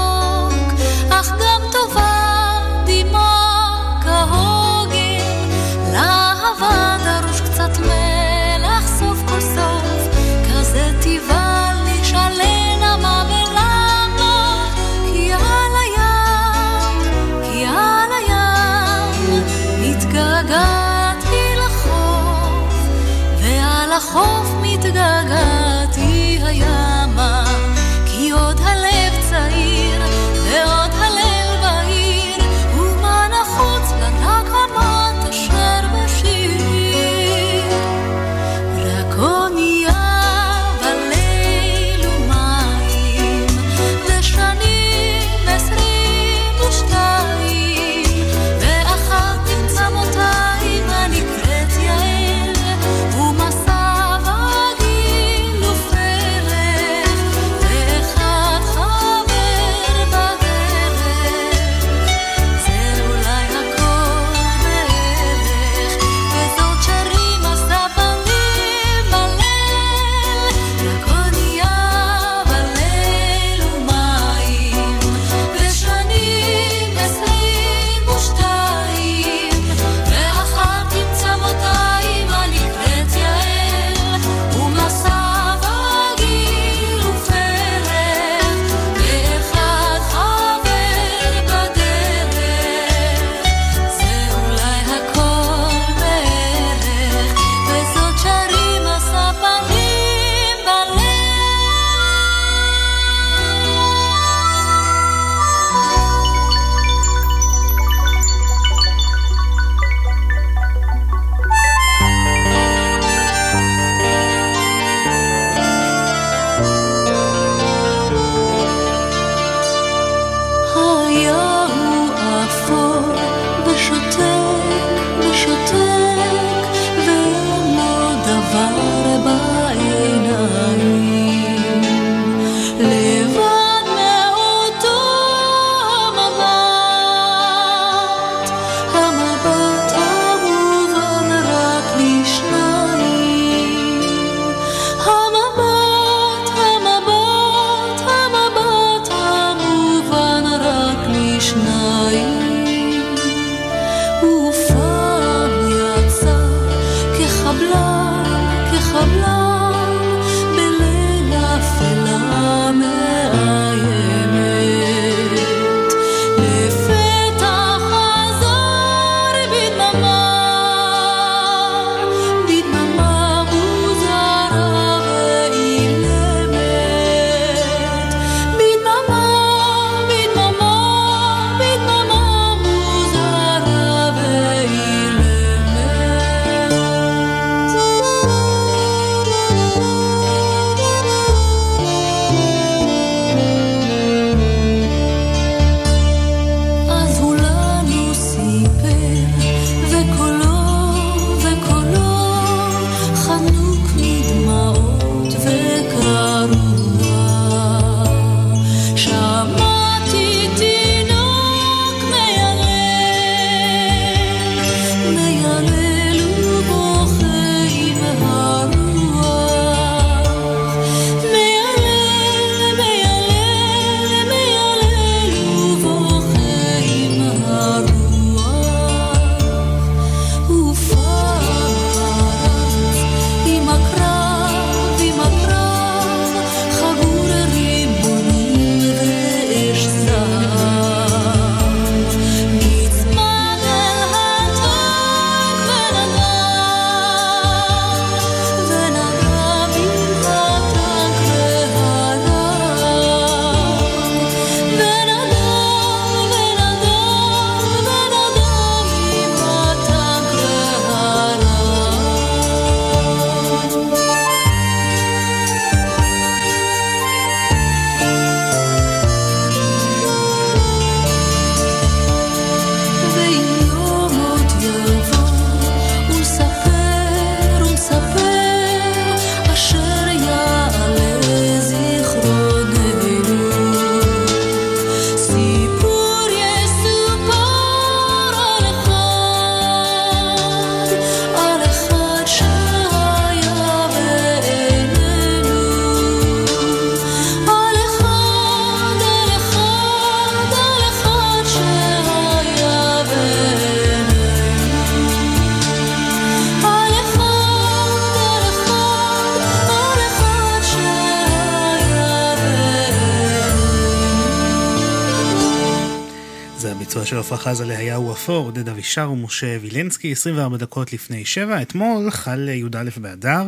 חזה להיה הוא אפור, עודד אבישר ומשה וילנסקי, 24 דקות לפני שבע. אתמול חל י"א באדר,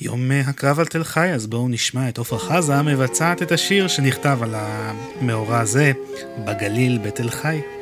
יום הקרב על תל חי, אז בואו נשמע את עפרה חזה מבצעת את השיר שנכתב על המאורע הזה, בגליל בתל חי.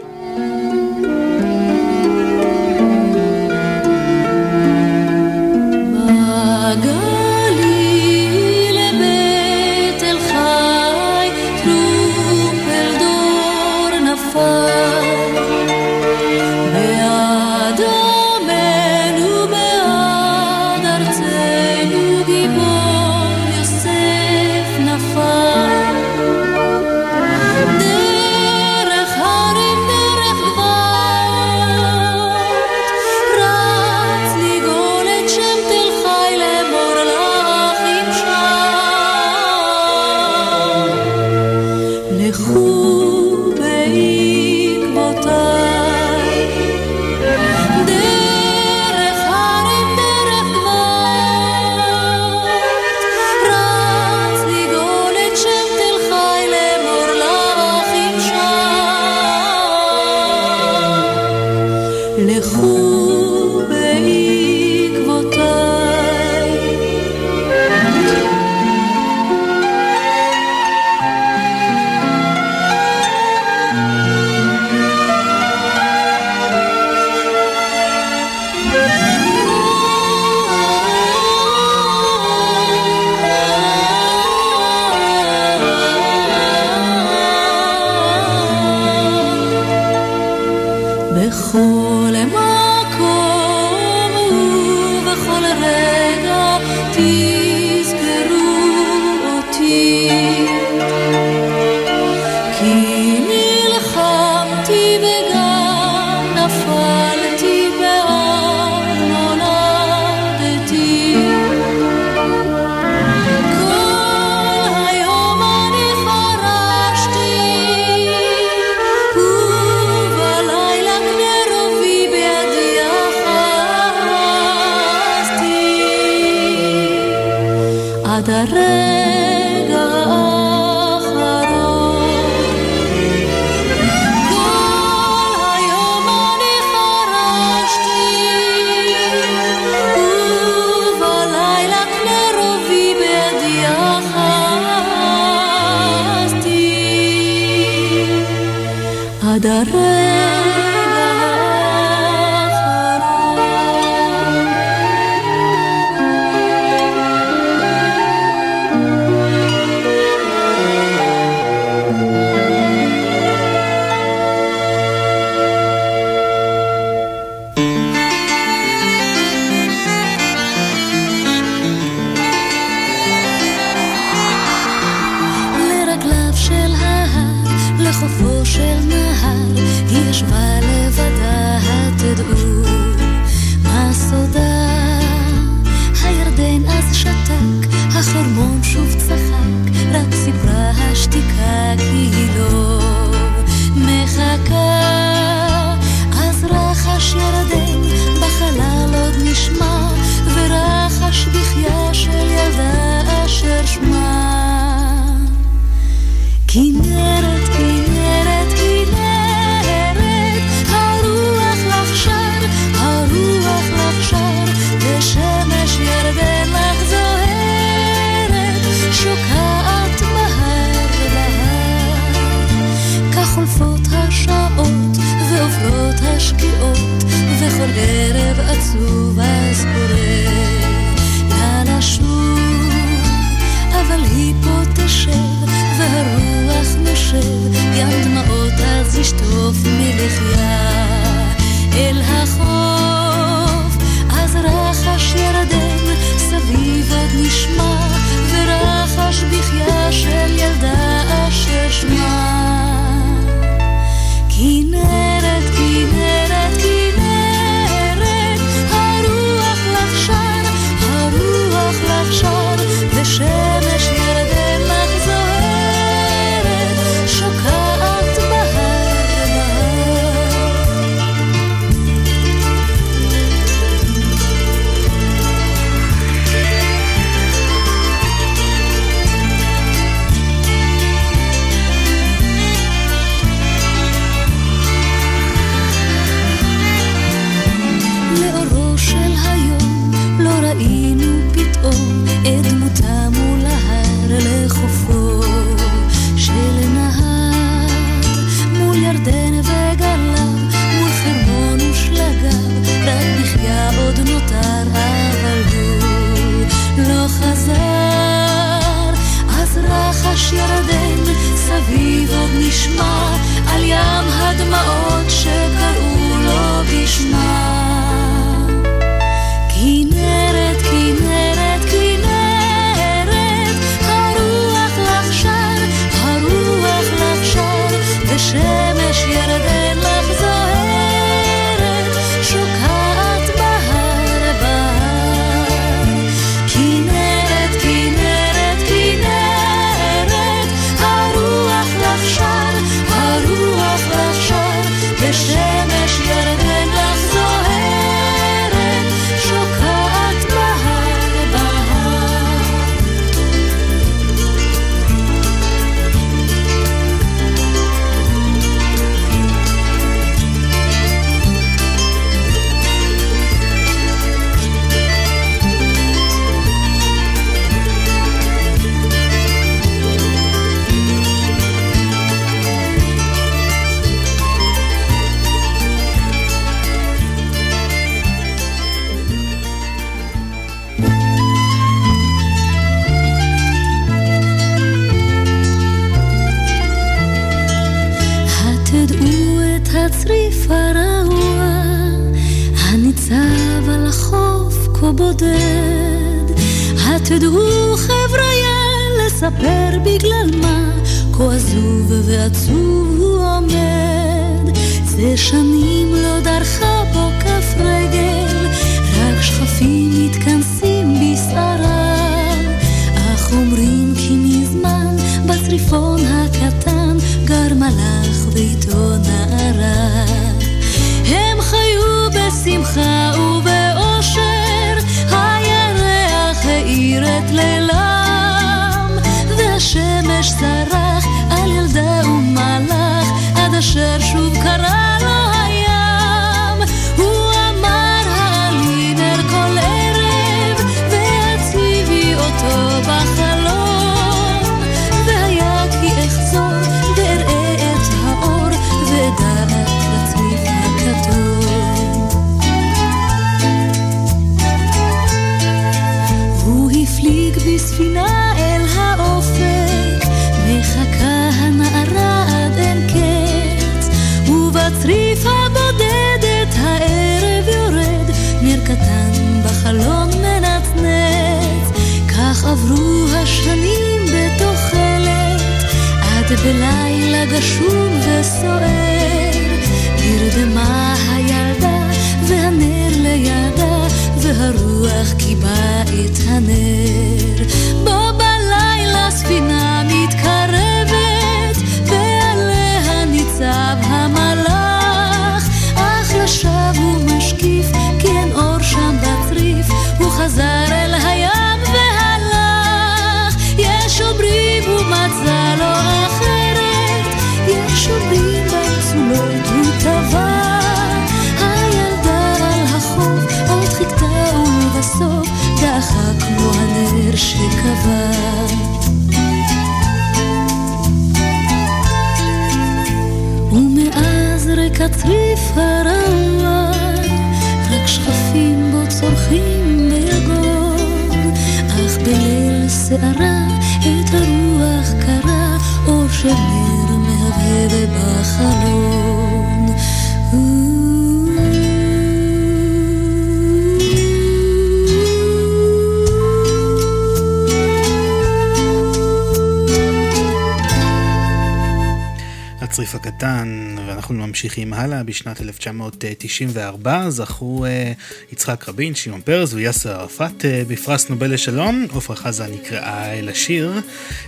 1994 זכו uh, יצחק רבין, שמעון פרס ויאסר ערפאת uh, בפרס נובל לשלום. עפרה חזה נקראה אל השיר,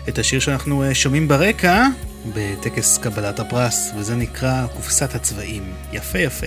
את השיר שאנחנו uh, שומעים ברקע בטקס קבלת הפרס, וזה נקרא קופסת הצבעים. יפה יפה.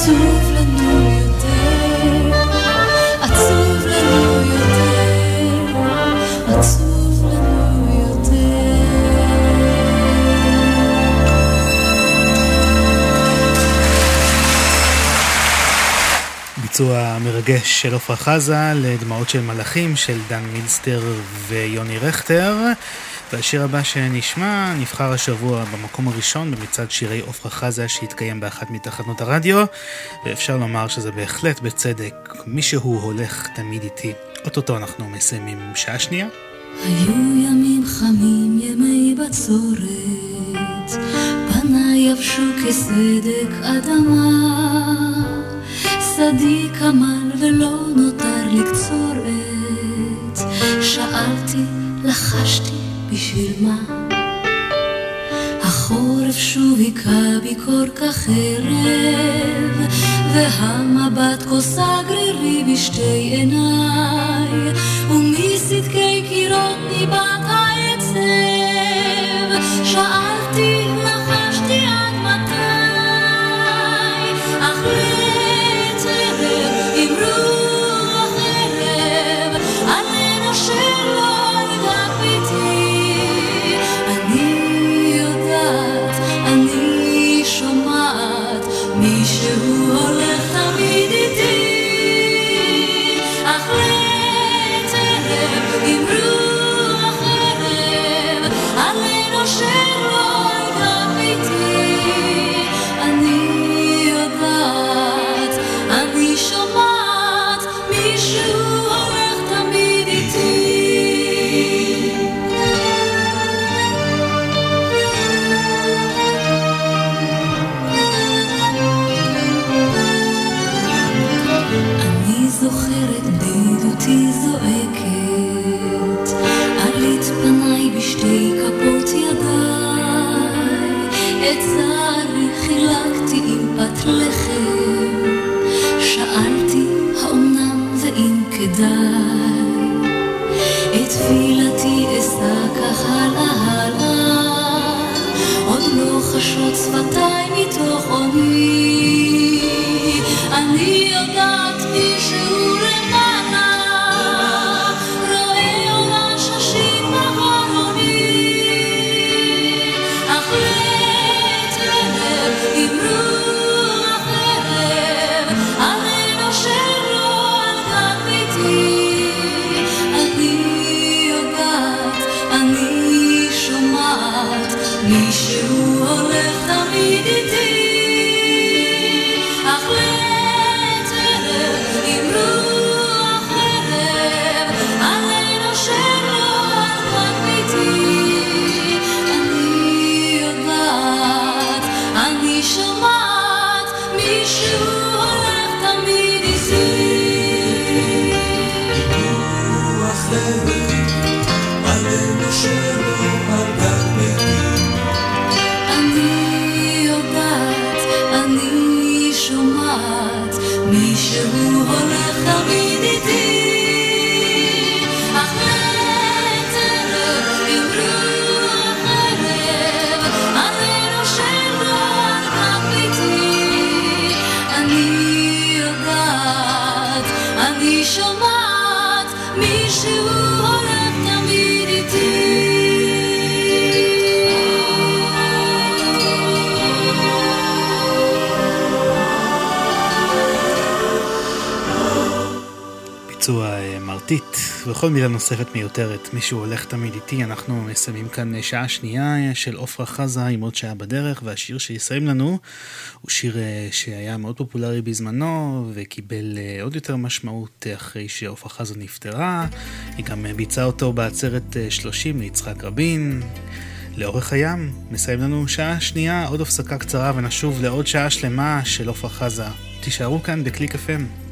עצוב מרגש של עפרה חזה לדמעות של מלאכים של דן מילסטר ויוני רכטר. והשיר הבא שנשמע נבחר השבוע במקום הראשון במצעד שירי עפרה חזה שהתקיים באחת מתחנות הרדיו ואפשר לומר שזה בהחלט בצדק, מישהו הולך תמיד איתי. אוטוטו אנחנו מסיימים שעה שנייה. היו ימים חמים, ימי בצורת, פניי יבשו כסדק אדמה. שדי כמל ולא נותר לקצור עץ. שאלתי, לחשתי, בשביל מה? החורף שוב היכה בי כל כך ערב, והמבט כוסה גרירי בשתי עיניי, ומסדקי קירות ניבט העצב. שאלתי, חשות שפתיי מתוך עוני. אני יודעת וכל מילה נוספת מיותרת. מישהו הולך תמיד איתי, אנחנו מסיימים כאן שעה שנייה של עפרה חזה עם עוד שעה בדרך, והשיר שיסיים לנו הוא שיר אה, שהיה מאוד פופולרי בזמנו, וקיבל אה, עוד יותר משמעות אחרי שעפרה חזה נפטרה. היא גם ביצעה אותו בעצרת 30 אה, ליצחק רבין. לאורך הים, מסיים לנו שעה שנייה, עוד הפסקה קצרה ונשוב לעוד שעה שלמה של עפרה חזה. תישארו כאן בקליק FM.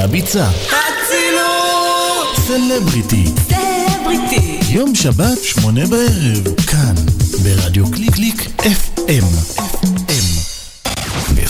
מהביצה. אצילות! סלבריטי. סלבריטי. יום שבת, שמונה בערב, כאן, ברדיו קליק קליק FM.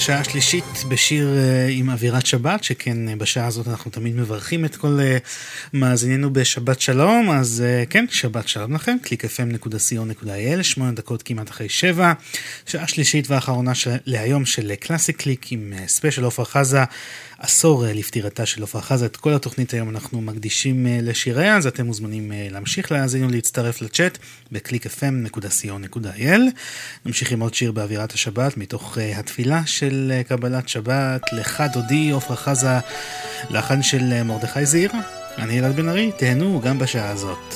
השעה השלישית בשיר אה, עם אווירת שבת, שכן אה, בשעה הזאת אנחנו תמיד מברכים את כל אה, מאזינינו בשבת שלום, אז כן, שבת שלום לכם, www.clickfm.co.il, שמונה דקות כמעט אחרי שבע, שעה שלישית ואחרונה של, להיום של קלאסי קליק עם ספיישל עפרה חזה. עשור אה, לפטירתה של עפרה חזה. את כל התוכנית היום אנחנו מקדישים אה, לשיריה, אז אתם מוזמנים אה, להמשיך להאזין ולהצטרף לצ'אט ב-clickfm.co.il. נמשיך עם עוד שיר באווירת השבת, מתוך התפילה של קבלת שבת, לך דודי עפרה חזה, לחן של מרדכי זעיר. אני אלעד בן ארי, תהנו גם בשעה הזאת.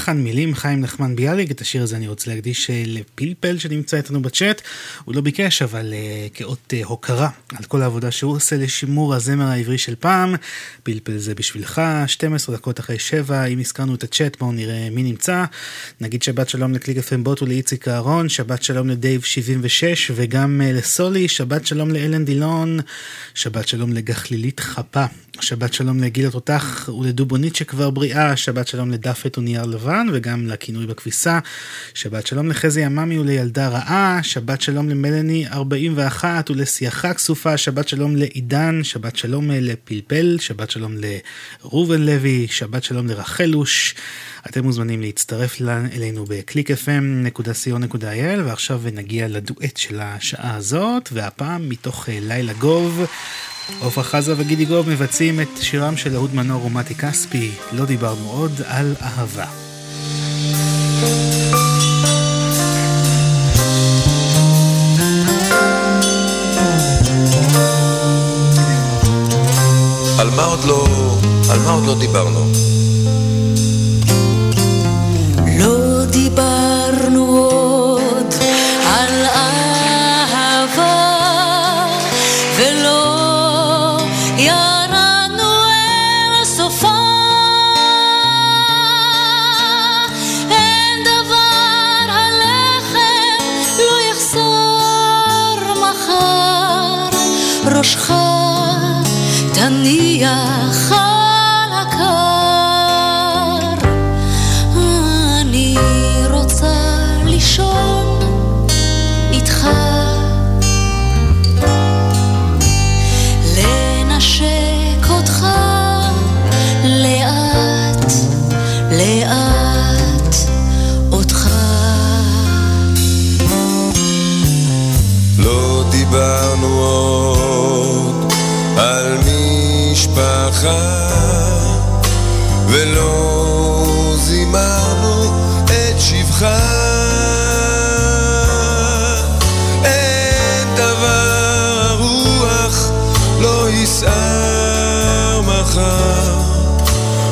לחן, מילים חיים נחמן ביאליק, את השיר הזה אני רוצה להקדיש אה, לפלפל שנמצא איתנו בצ'אט, הוא לא ביקש אבל uh, כאות uh, הוקרה על כל העבודה שהוא עושה לשימור הזמר העברי של פעם, פלפל זה בשבילך, 12 דקות אחרי 7, אם הזכרנו את הצ'אט בואו נראה מי נמצא, נגיד שבת שלום לקליק FM בוט ולאיציק אהרון, שבת שלום לדייב 76 וגם uh, לסולי, שבת שלום לאלן דילון, שבת שלום לגחלילית חפה. שבת שלום לגיל התותח ולדובונית שכבר בריאה, שבת שלום לדפת ונייר לבן וגם לכינוי בכביסה, שבת שלום לחזי עממי ולילדה רעה, שבת שלום למלני 41 ולשיחה כסופה, שבת שלום לעידן, שבת שלום לפלפל, שבת שלום לראובן לוי, שבת שלום לרחלוש. אתם מוזמנים להצטרף אלינו ב-clickfm.co.il ועכשיו נגיע לדואט של השעה הזאת, והפעם מתוך אה, לילה גוב. עופרה חזה וגידי גוב מבצעים את שירם של אהוד מנור ומתי כספי, לא דיברנו עוד על אהבה. על מה עוד לא, על מה עוד לא דיברנו? דיברנו עוד על משפחה ולא זימרנו את שבחה. אין דבר הרוח לא יסער מחר.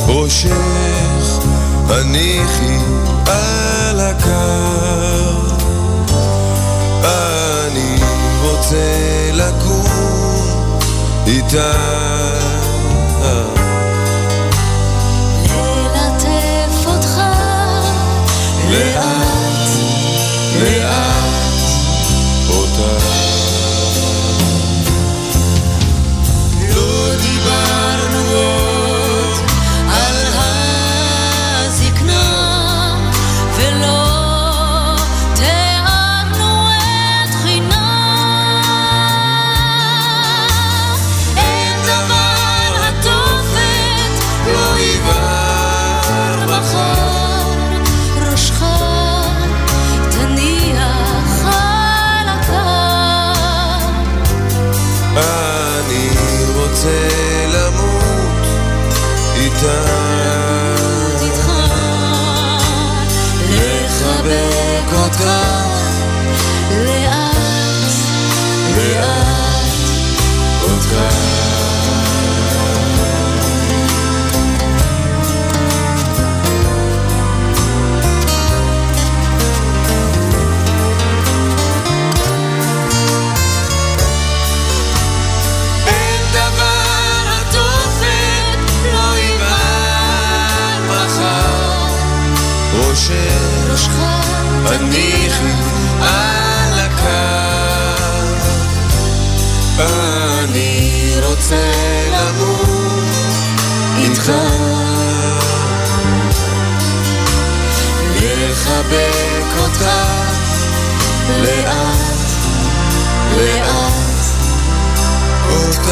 ראשך הניחי על הקר איתה הקר אני רוצה איתך. אותך לאט לאט אותך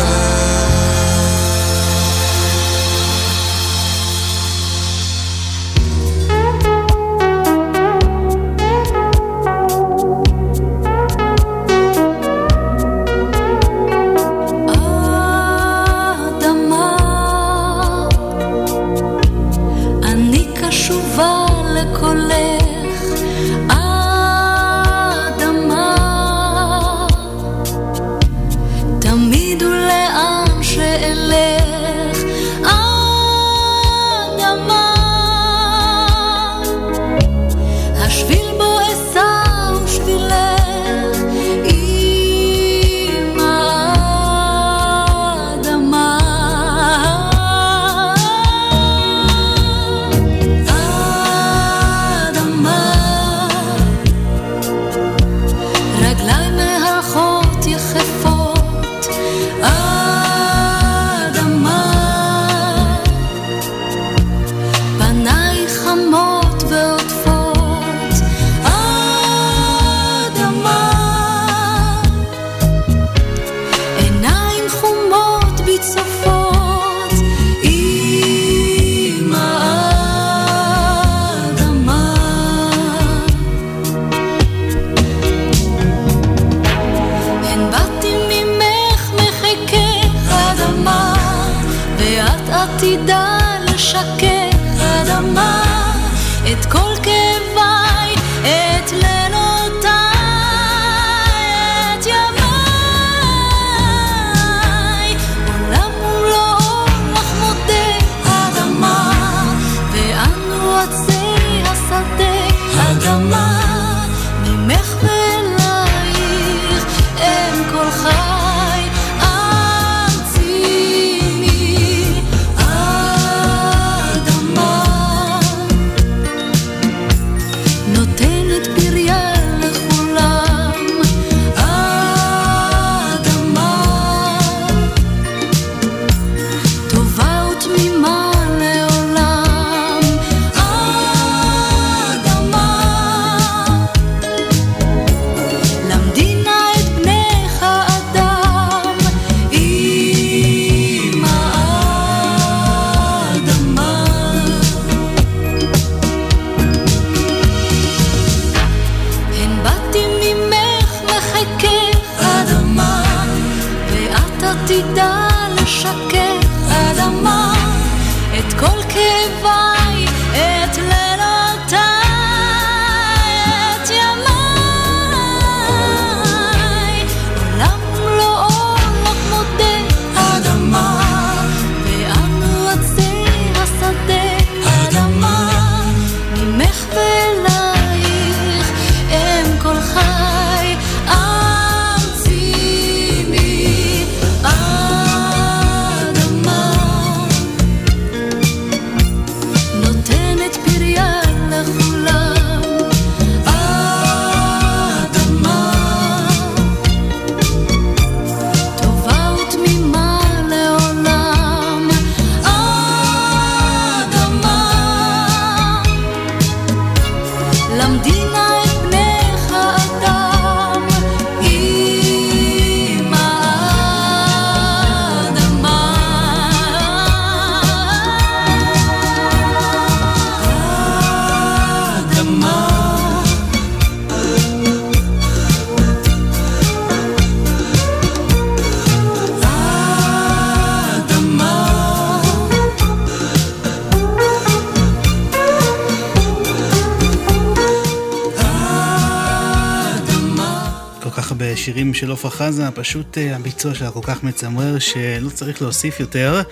חזה, פשוט אה, הביצוע שלה כל כך מצמרר שלא צריך להוסיף יותר.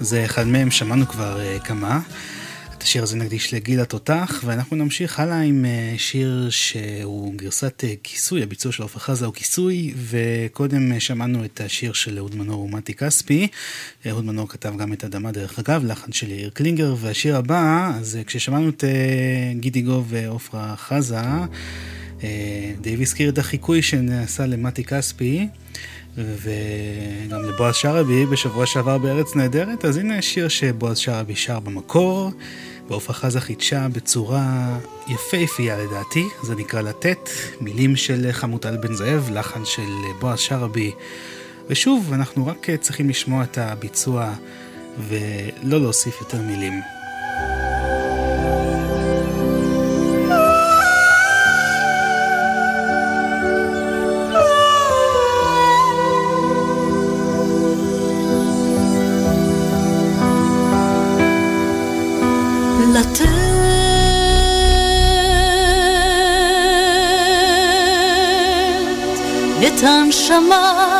זה אחד מהם, שמענו כבר אה, כמה. את השיר הזה נקדיש לגיל התותח, ואנחנו נמשיך הלאה עם אה, שיר שהוא גרסת אה, כיסוי, הביצוע של עפרה חזה הוא כיסוי, וקודם אה, שמענו את השיר של אהוד מנור ומתי כספי. אהוד מנור כתב גם את אדמה דרך אגב, לחן של יאיר קלינגר, והשיר הבא, אז אה, כששמענו את אה, גידי גוב ועפרה חזה, אה, דייב הזכיר את החיקוי שנעשה למתי כספי וגם לבועז שרעבי בשבוע שעבר בארץ נהדרת, אז הנה שיר שבועז שרעבי שר במקור, ועופרה חזה חידשה בצורה יפהפייה לדעתי, זה נקרא לתת, מילים של חמוטל בן זאב, לחן של בועז שרעבי, ושוב, אנחנו רק צריכים לשמוע את הביצוע ולא להוסיף יותר מילים. את הנשמה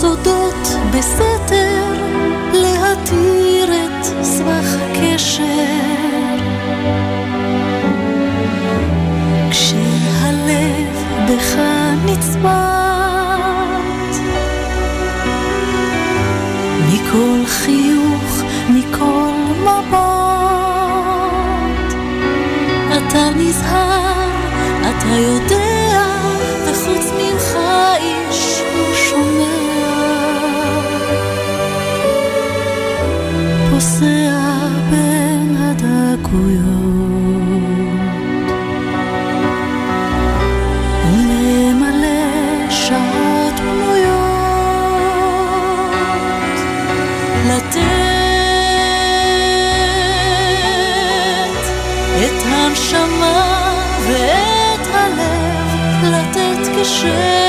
סודות בסתר, להתיר את סבך הקשר. כשהלב בך נצבט, מכל חיוך, מכל מבט, אתה נזהר, אתה יודע נוסע בין הדקויות. ולמלא שעות פנויות. לתת את הנשמה ואת הלב לתת כשם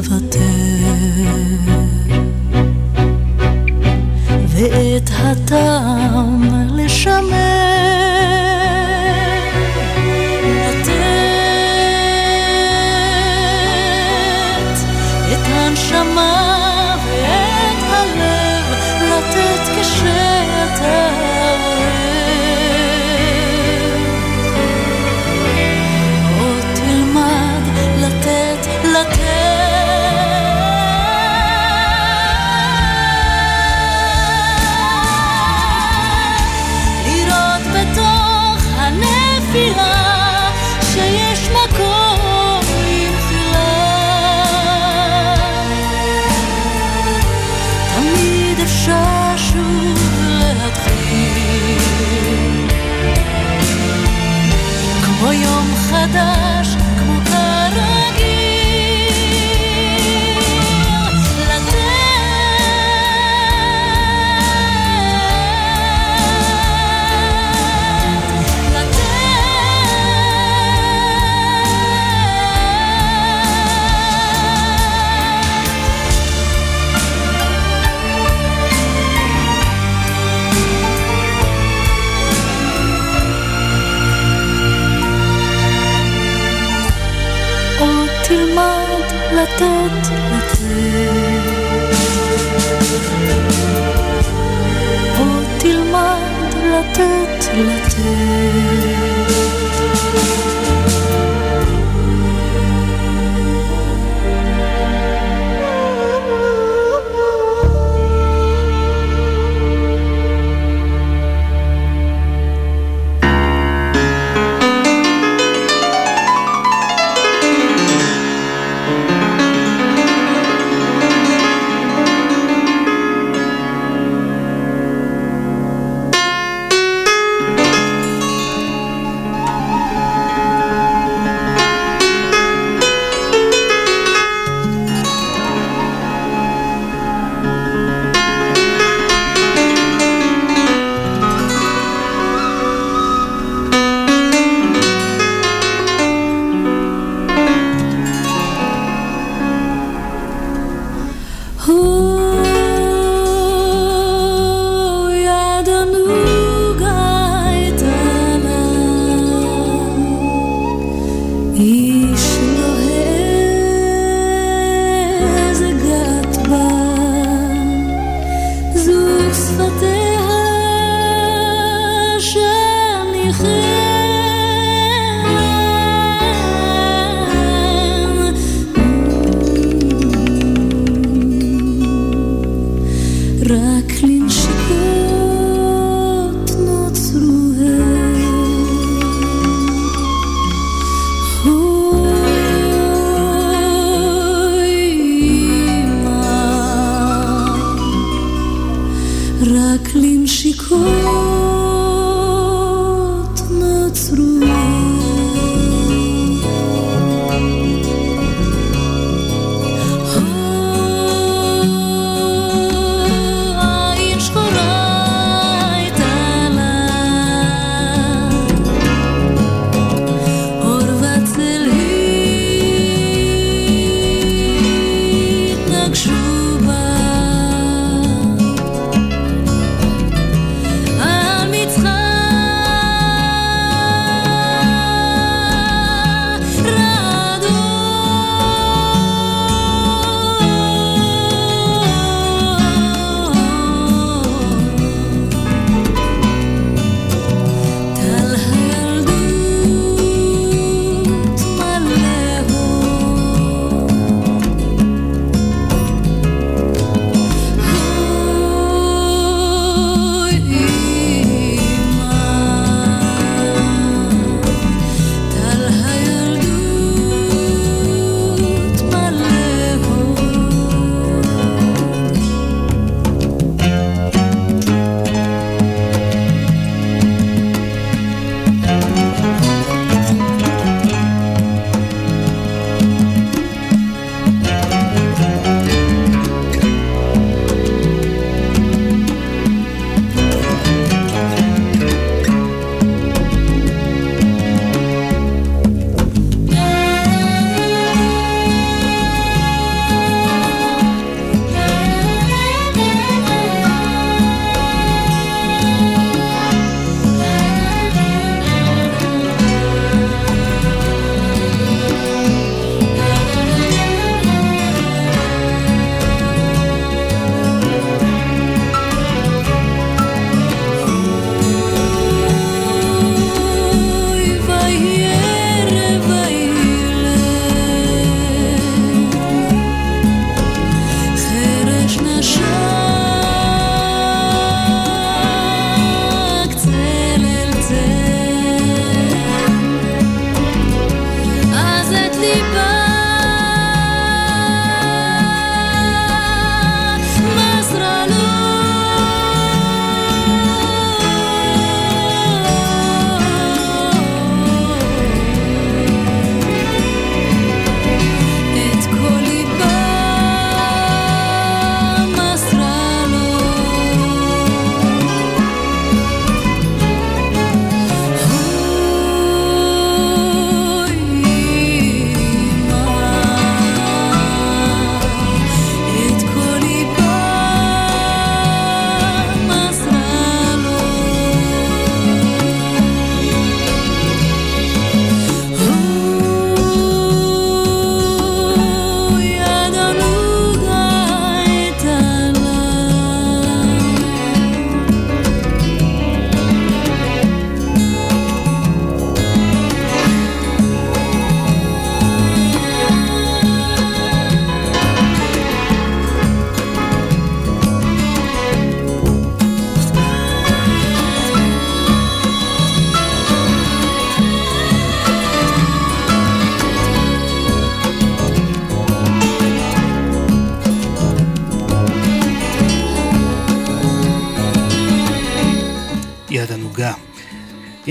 לוותר ואת הטעם לשמר tête la tête il mal de la tête la tête Ooh.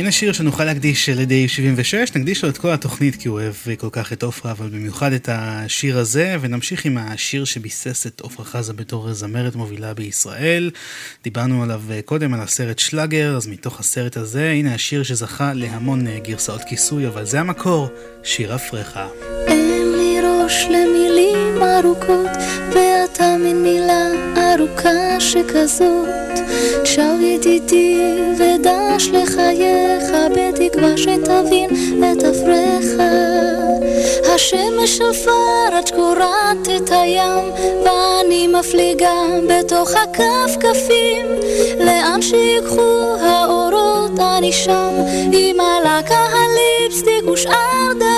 הנה שיר שנוכל להקדיש לידי 76, נקדיש לו את כל התוכנית כי הוא אוהב כל כך את עופרה, אבל במיוחד את השיר הזה, ונמשיך עם השיר שביסס את עופרה חזה בתור זמרת מובילה בישראל. דיברנו עליו קודם, על הסרט שלאגר, אז מתוך הסרט הזה, הנה השיר שזכה להמון גרסאות כיסוי, אבל זה המקור, שיר אפרחה. אין לי ראש למילים ארוכות, ואתה מין מילה ארוכה שכזאת. שב ידידי ודש לחייך בתקווה שתבין את אפרך השמש עפר עד שקורעת את הים ואני מפליגה בתוך הכפכפים. לאן שיקחו האורות אני שם עם הלקה הליפסטיק ושאר דאווין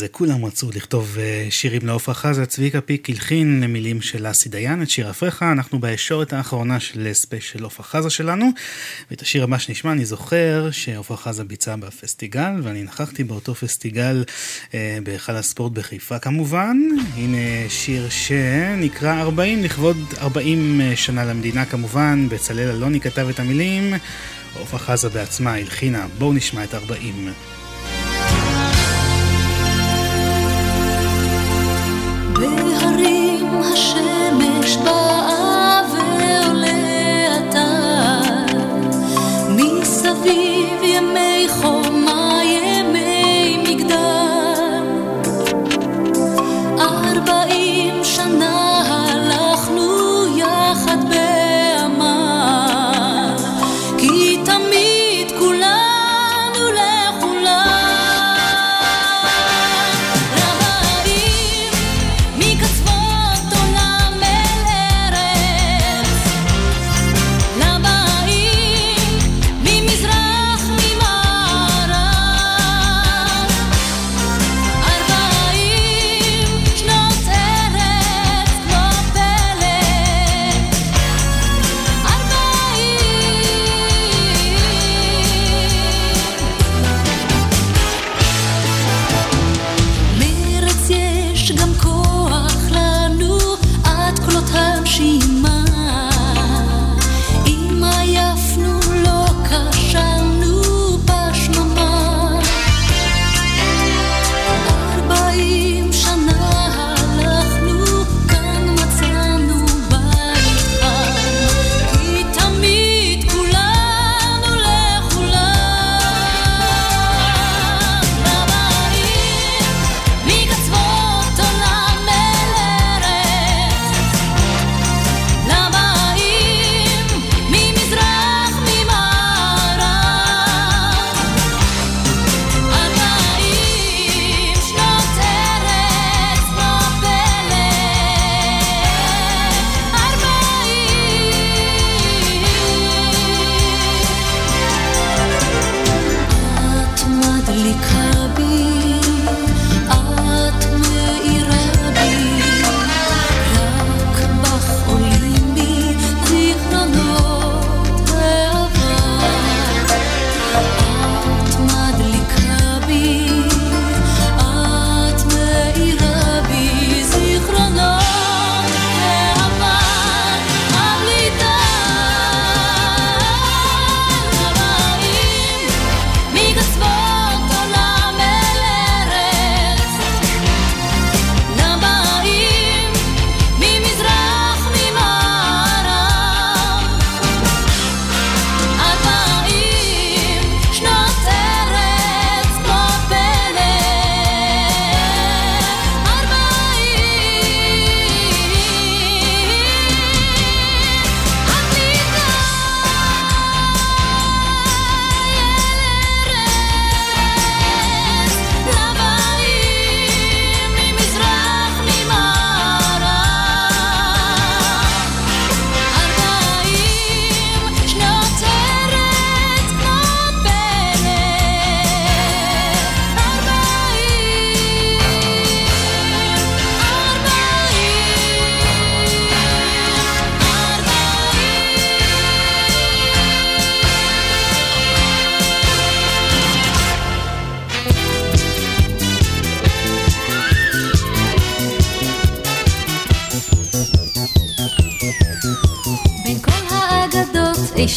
הזה כולם רצו לכתוב אה, שירים לעופרה חזה, צביקה פיק הלחין למילים של אסי דיין את שיר אפריך, אנחנו בישורת האחרונה של ספיישל עופרה חזה שלנו, ואת השיר הבא שנשמע אני זוכר שעופרה חזה ביצעה בפסטיגל, ואני נכחתי באותו פסטיגל אה, בהיכל הספורט בחיפה כמובן, הנה שיר שנקרא 40 לכבוד 40 אה, שנה למדינה כמובן, בצלאל אלוני כתב את המילים, עופרה חזה בעצמה הלחינה, בואו נשמע את 40.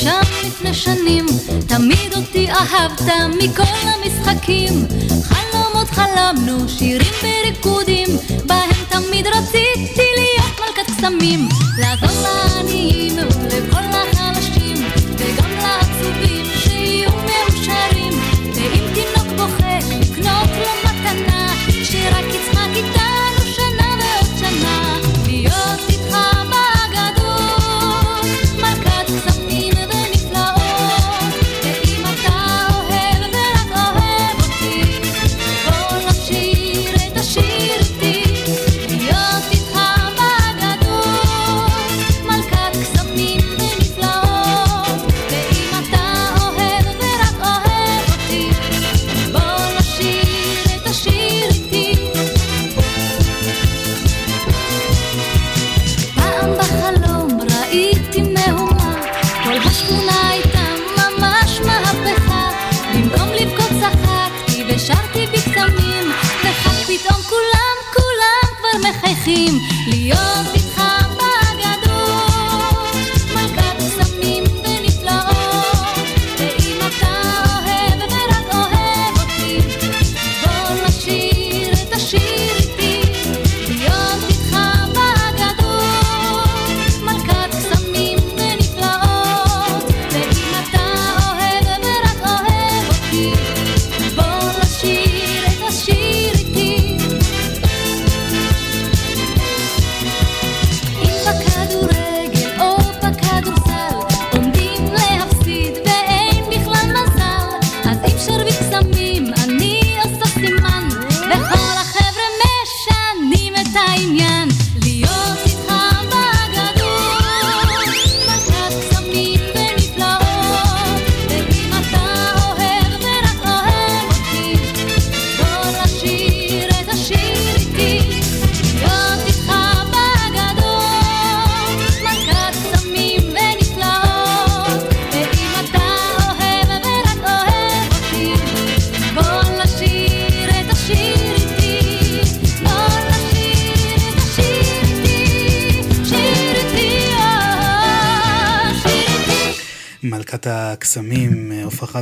שם לפני שנים. תמיד אותי אהבת מכל המשחקים. חלומות חלמנו שירים וריקודים בהם תמיד רציתי להיות מלכת קסמים. לעזור לעניים ולכל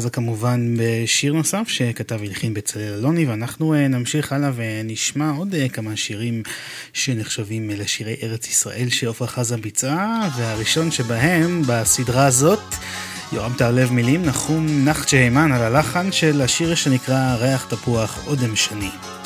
חזה כמובן בשיר נוסף שכתב והלחין בצלאל אלוני, ואנחנו אה, נמשיך הלאה ונשמע עוד אה, כמה שירים שנחשבים לשירי ארץ ישראל שעפרה חזה ביצעה, והראשון שבהם בסדרה הזאת יורם תעלב מילים, נחום נחצ'ה הימן על הלחן של השיר שנקרא ריח תפוח אודם שני.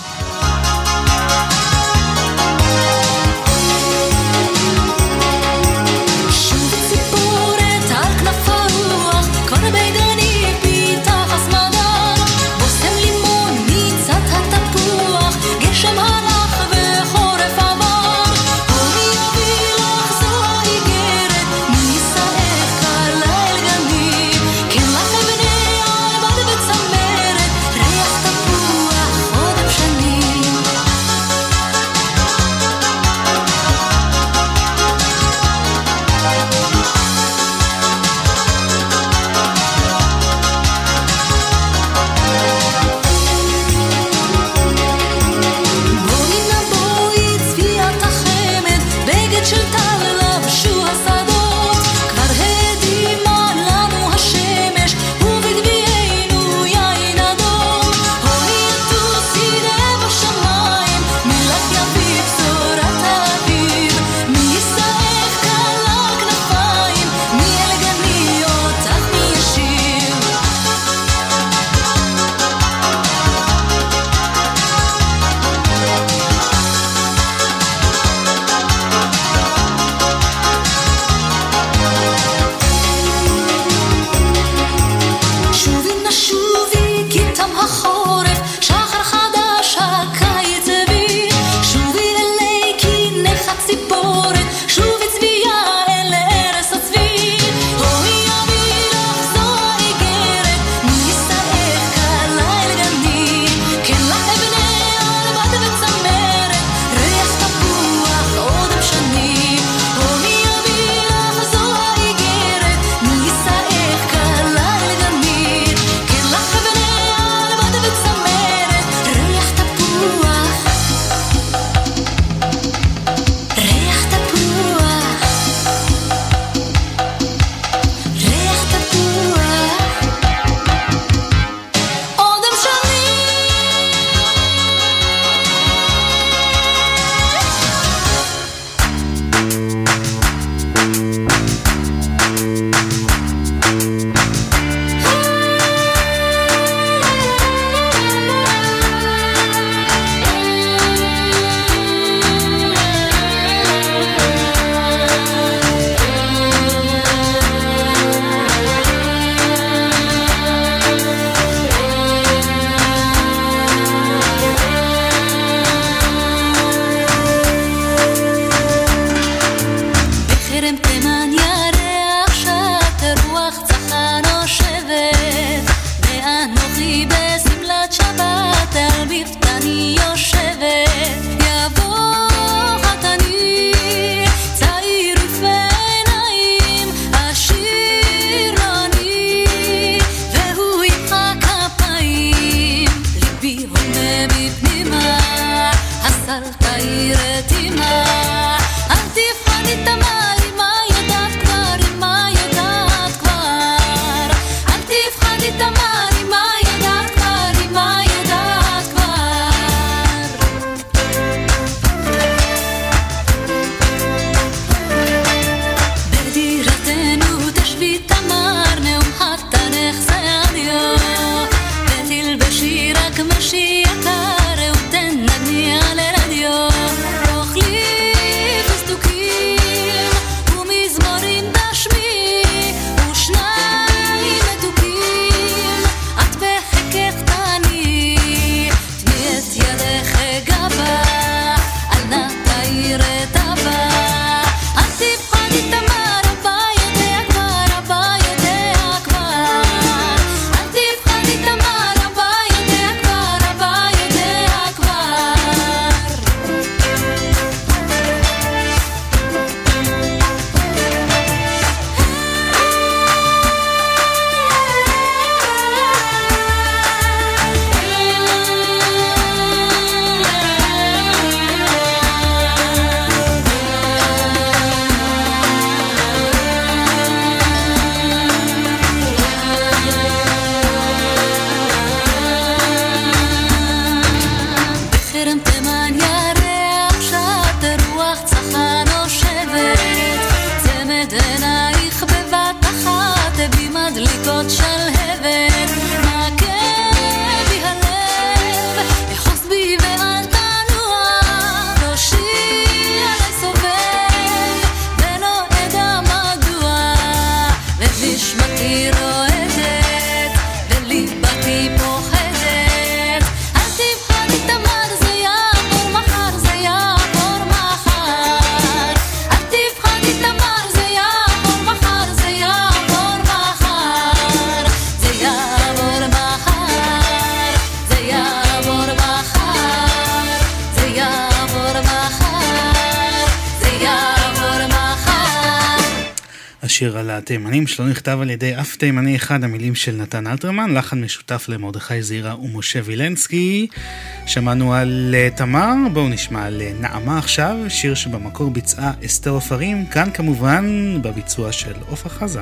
שלא נכתב על ידי אף תימני אחד, המילים של נתן אלתרמן, לחן משותף למרדכי זירה ומשה וילנסקי. שמענו על אה, תמר, בואו נשמע על אה, נעמה עכשיו, שיר שבמקור ביצעה אסתר עופרים, כאן כמובן בביצוע של עופרה חזה.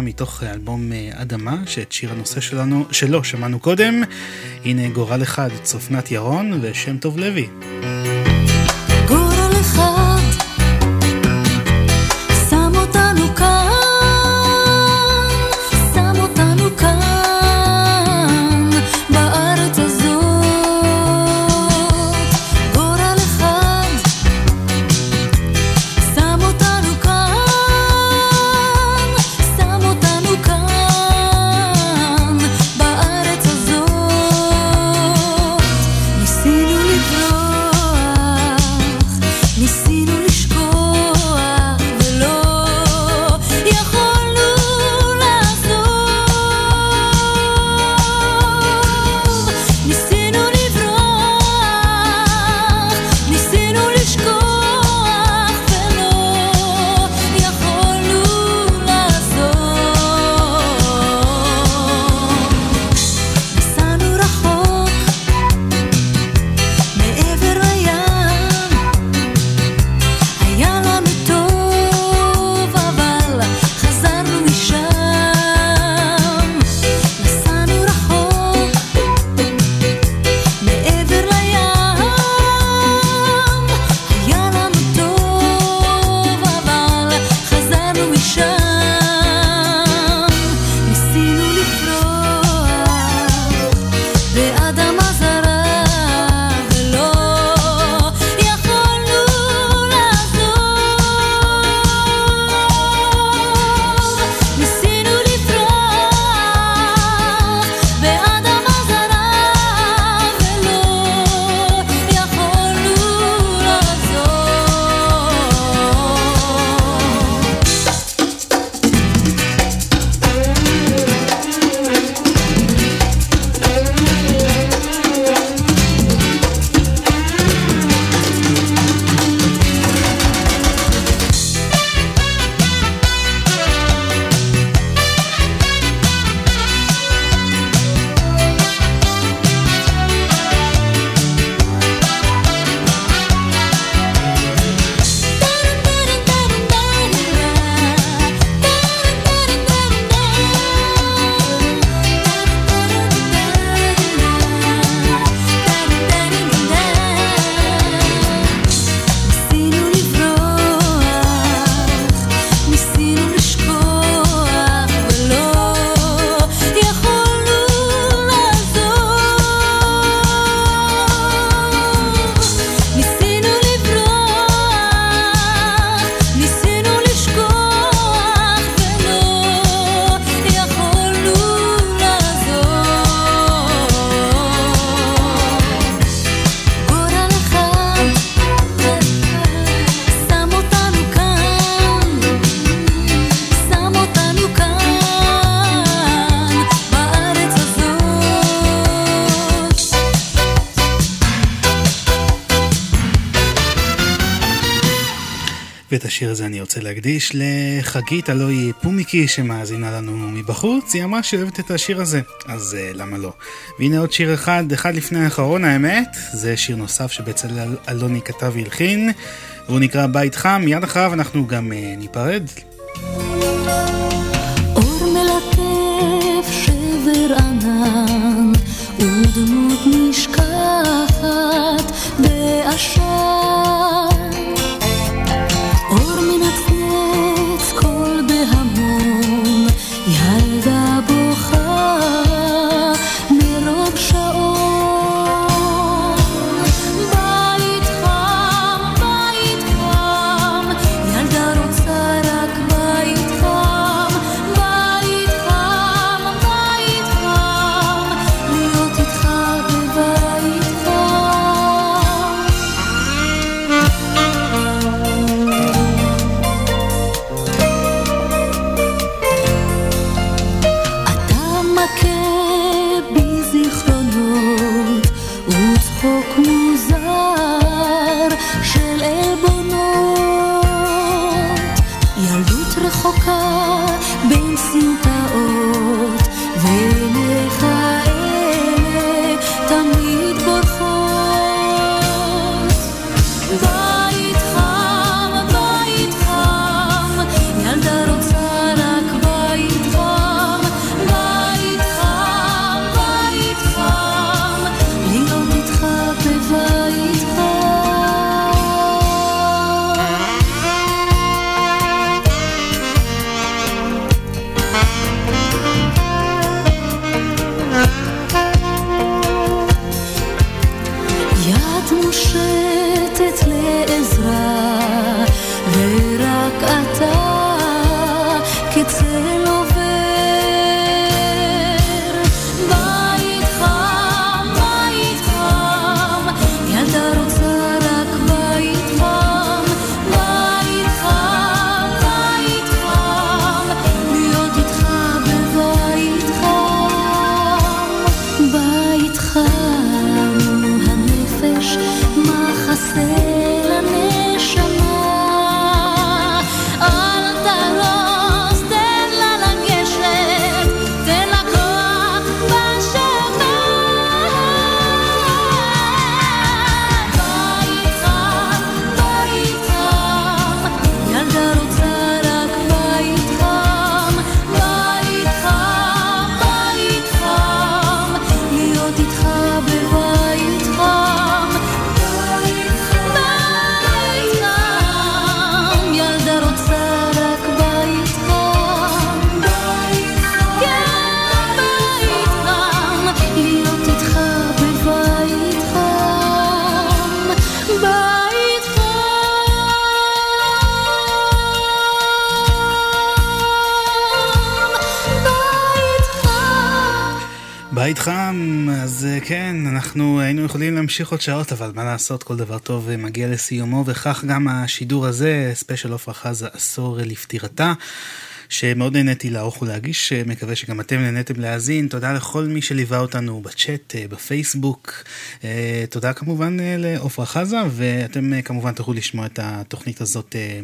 מתוך אלבום אה, אדמה, שאת שיר הנושא שלנו, שלו שמענו קודם. הנה גורל אחד, צופנת ירון ושם טוב לוי. להקדיש לחגית הלוי פומיקי שמאזינה לנו מבחוץ, היא אמרה שהיא אוהבת את השיר הזה, אז uh, למה לא? והנה עוד שיר אחד, אחד לפני האחרון האמת, זה שיר נוסף שבצלאל אלוני כתב והלחין, והוא נקרא בית חם, מיד אחריו אנחנו גם uh, ניפרד. להמשיך עוד שעות, אבל מה לעשות, כל דבר טוב מגיע לסיומו, וכך גם השידור הזה, ספיישל עפרה חזה עשור לפטירתה. שמאוד נהניתי לערוך ולהגיש, מקווה שגם אתם נהניתם להאזין. תודה לכל מי שליווה אותנו בצ'אט, בפייסבוק. אה, תודה כמובן אה, לעפרה חזה, ואתם כמובן תוכלו לשמוע את התוכנית הזאת אה,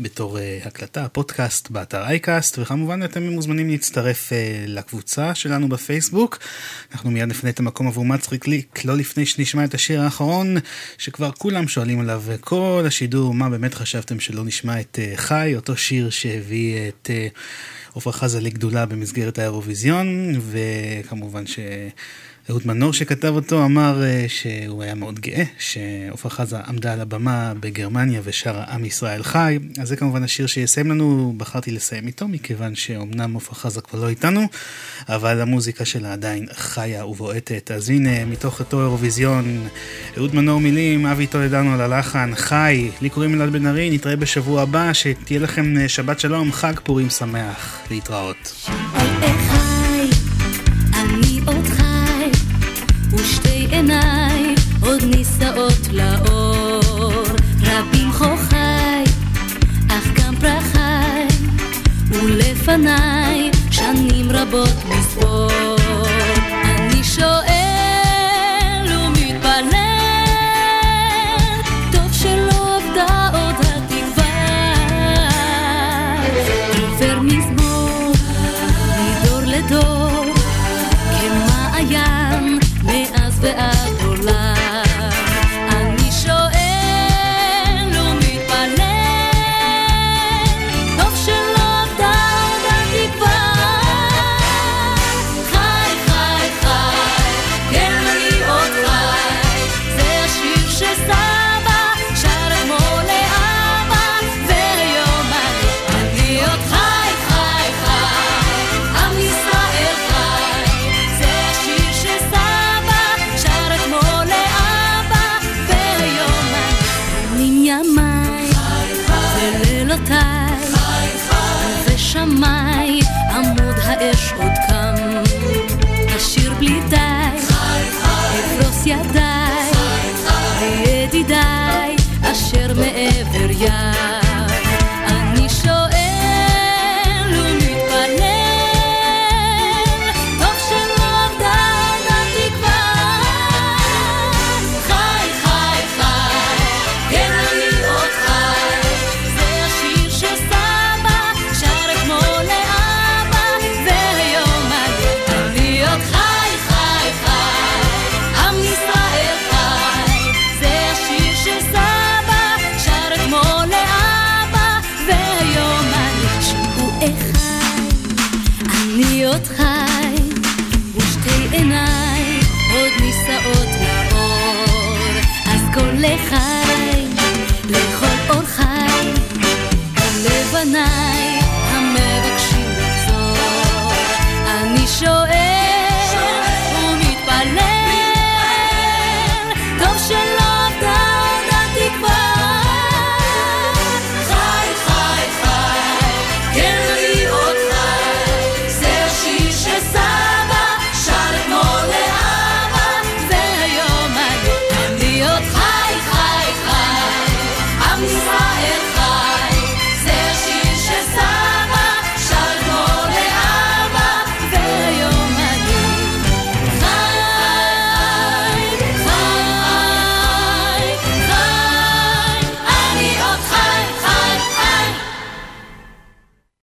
בתור אה, הקלטה, פודקאסט באתר iCast, וכמובן אתם מוזמנים להצטרף אה, לקבוצה שלנו בפייסבוק. אנחנו מיד נפנה את המקום עבור מצחיק ליק, לא לפני שנשמע את השיר האחרון, שכבר כולם שואלים עליו כל השידור, מה באמת חשבתם שלא נשמע את uh, חי, אותו שיר שהביא את עופרה חזה לגדולה במסגרת האירוויזיון, וכמובן ש... אהוד מנור שכתב אותו אמר uh, שהוא היה מאוד גאה שעופרה חזה עמדה על הבמה בגרמניה ושרה עם ישראל חי. אז זה כמובן השיר שיסיים לנו, בחרתי לסיים איתו מכיוון שאומנם עופרה חזה כבר לא איתנו, אבל המוזיקה שלה עדיין חיה ובועטת. אז הנה, מתוך אותו אירוויזיון, אהוד מנור מילים, אבי טולדנו על הלחן, חי, לי קוראים אלעד בן ארי, נתראה בשבוע הבא, שתהיה לכם אה, שבת שלום, חג פורים שמח, להתראות. ושתי עיניי עוד נישאות לאור. רבים חוכי, אך גם פרחי, ולפניי שנים רבות לספור. אני שואל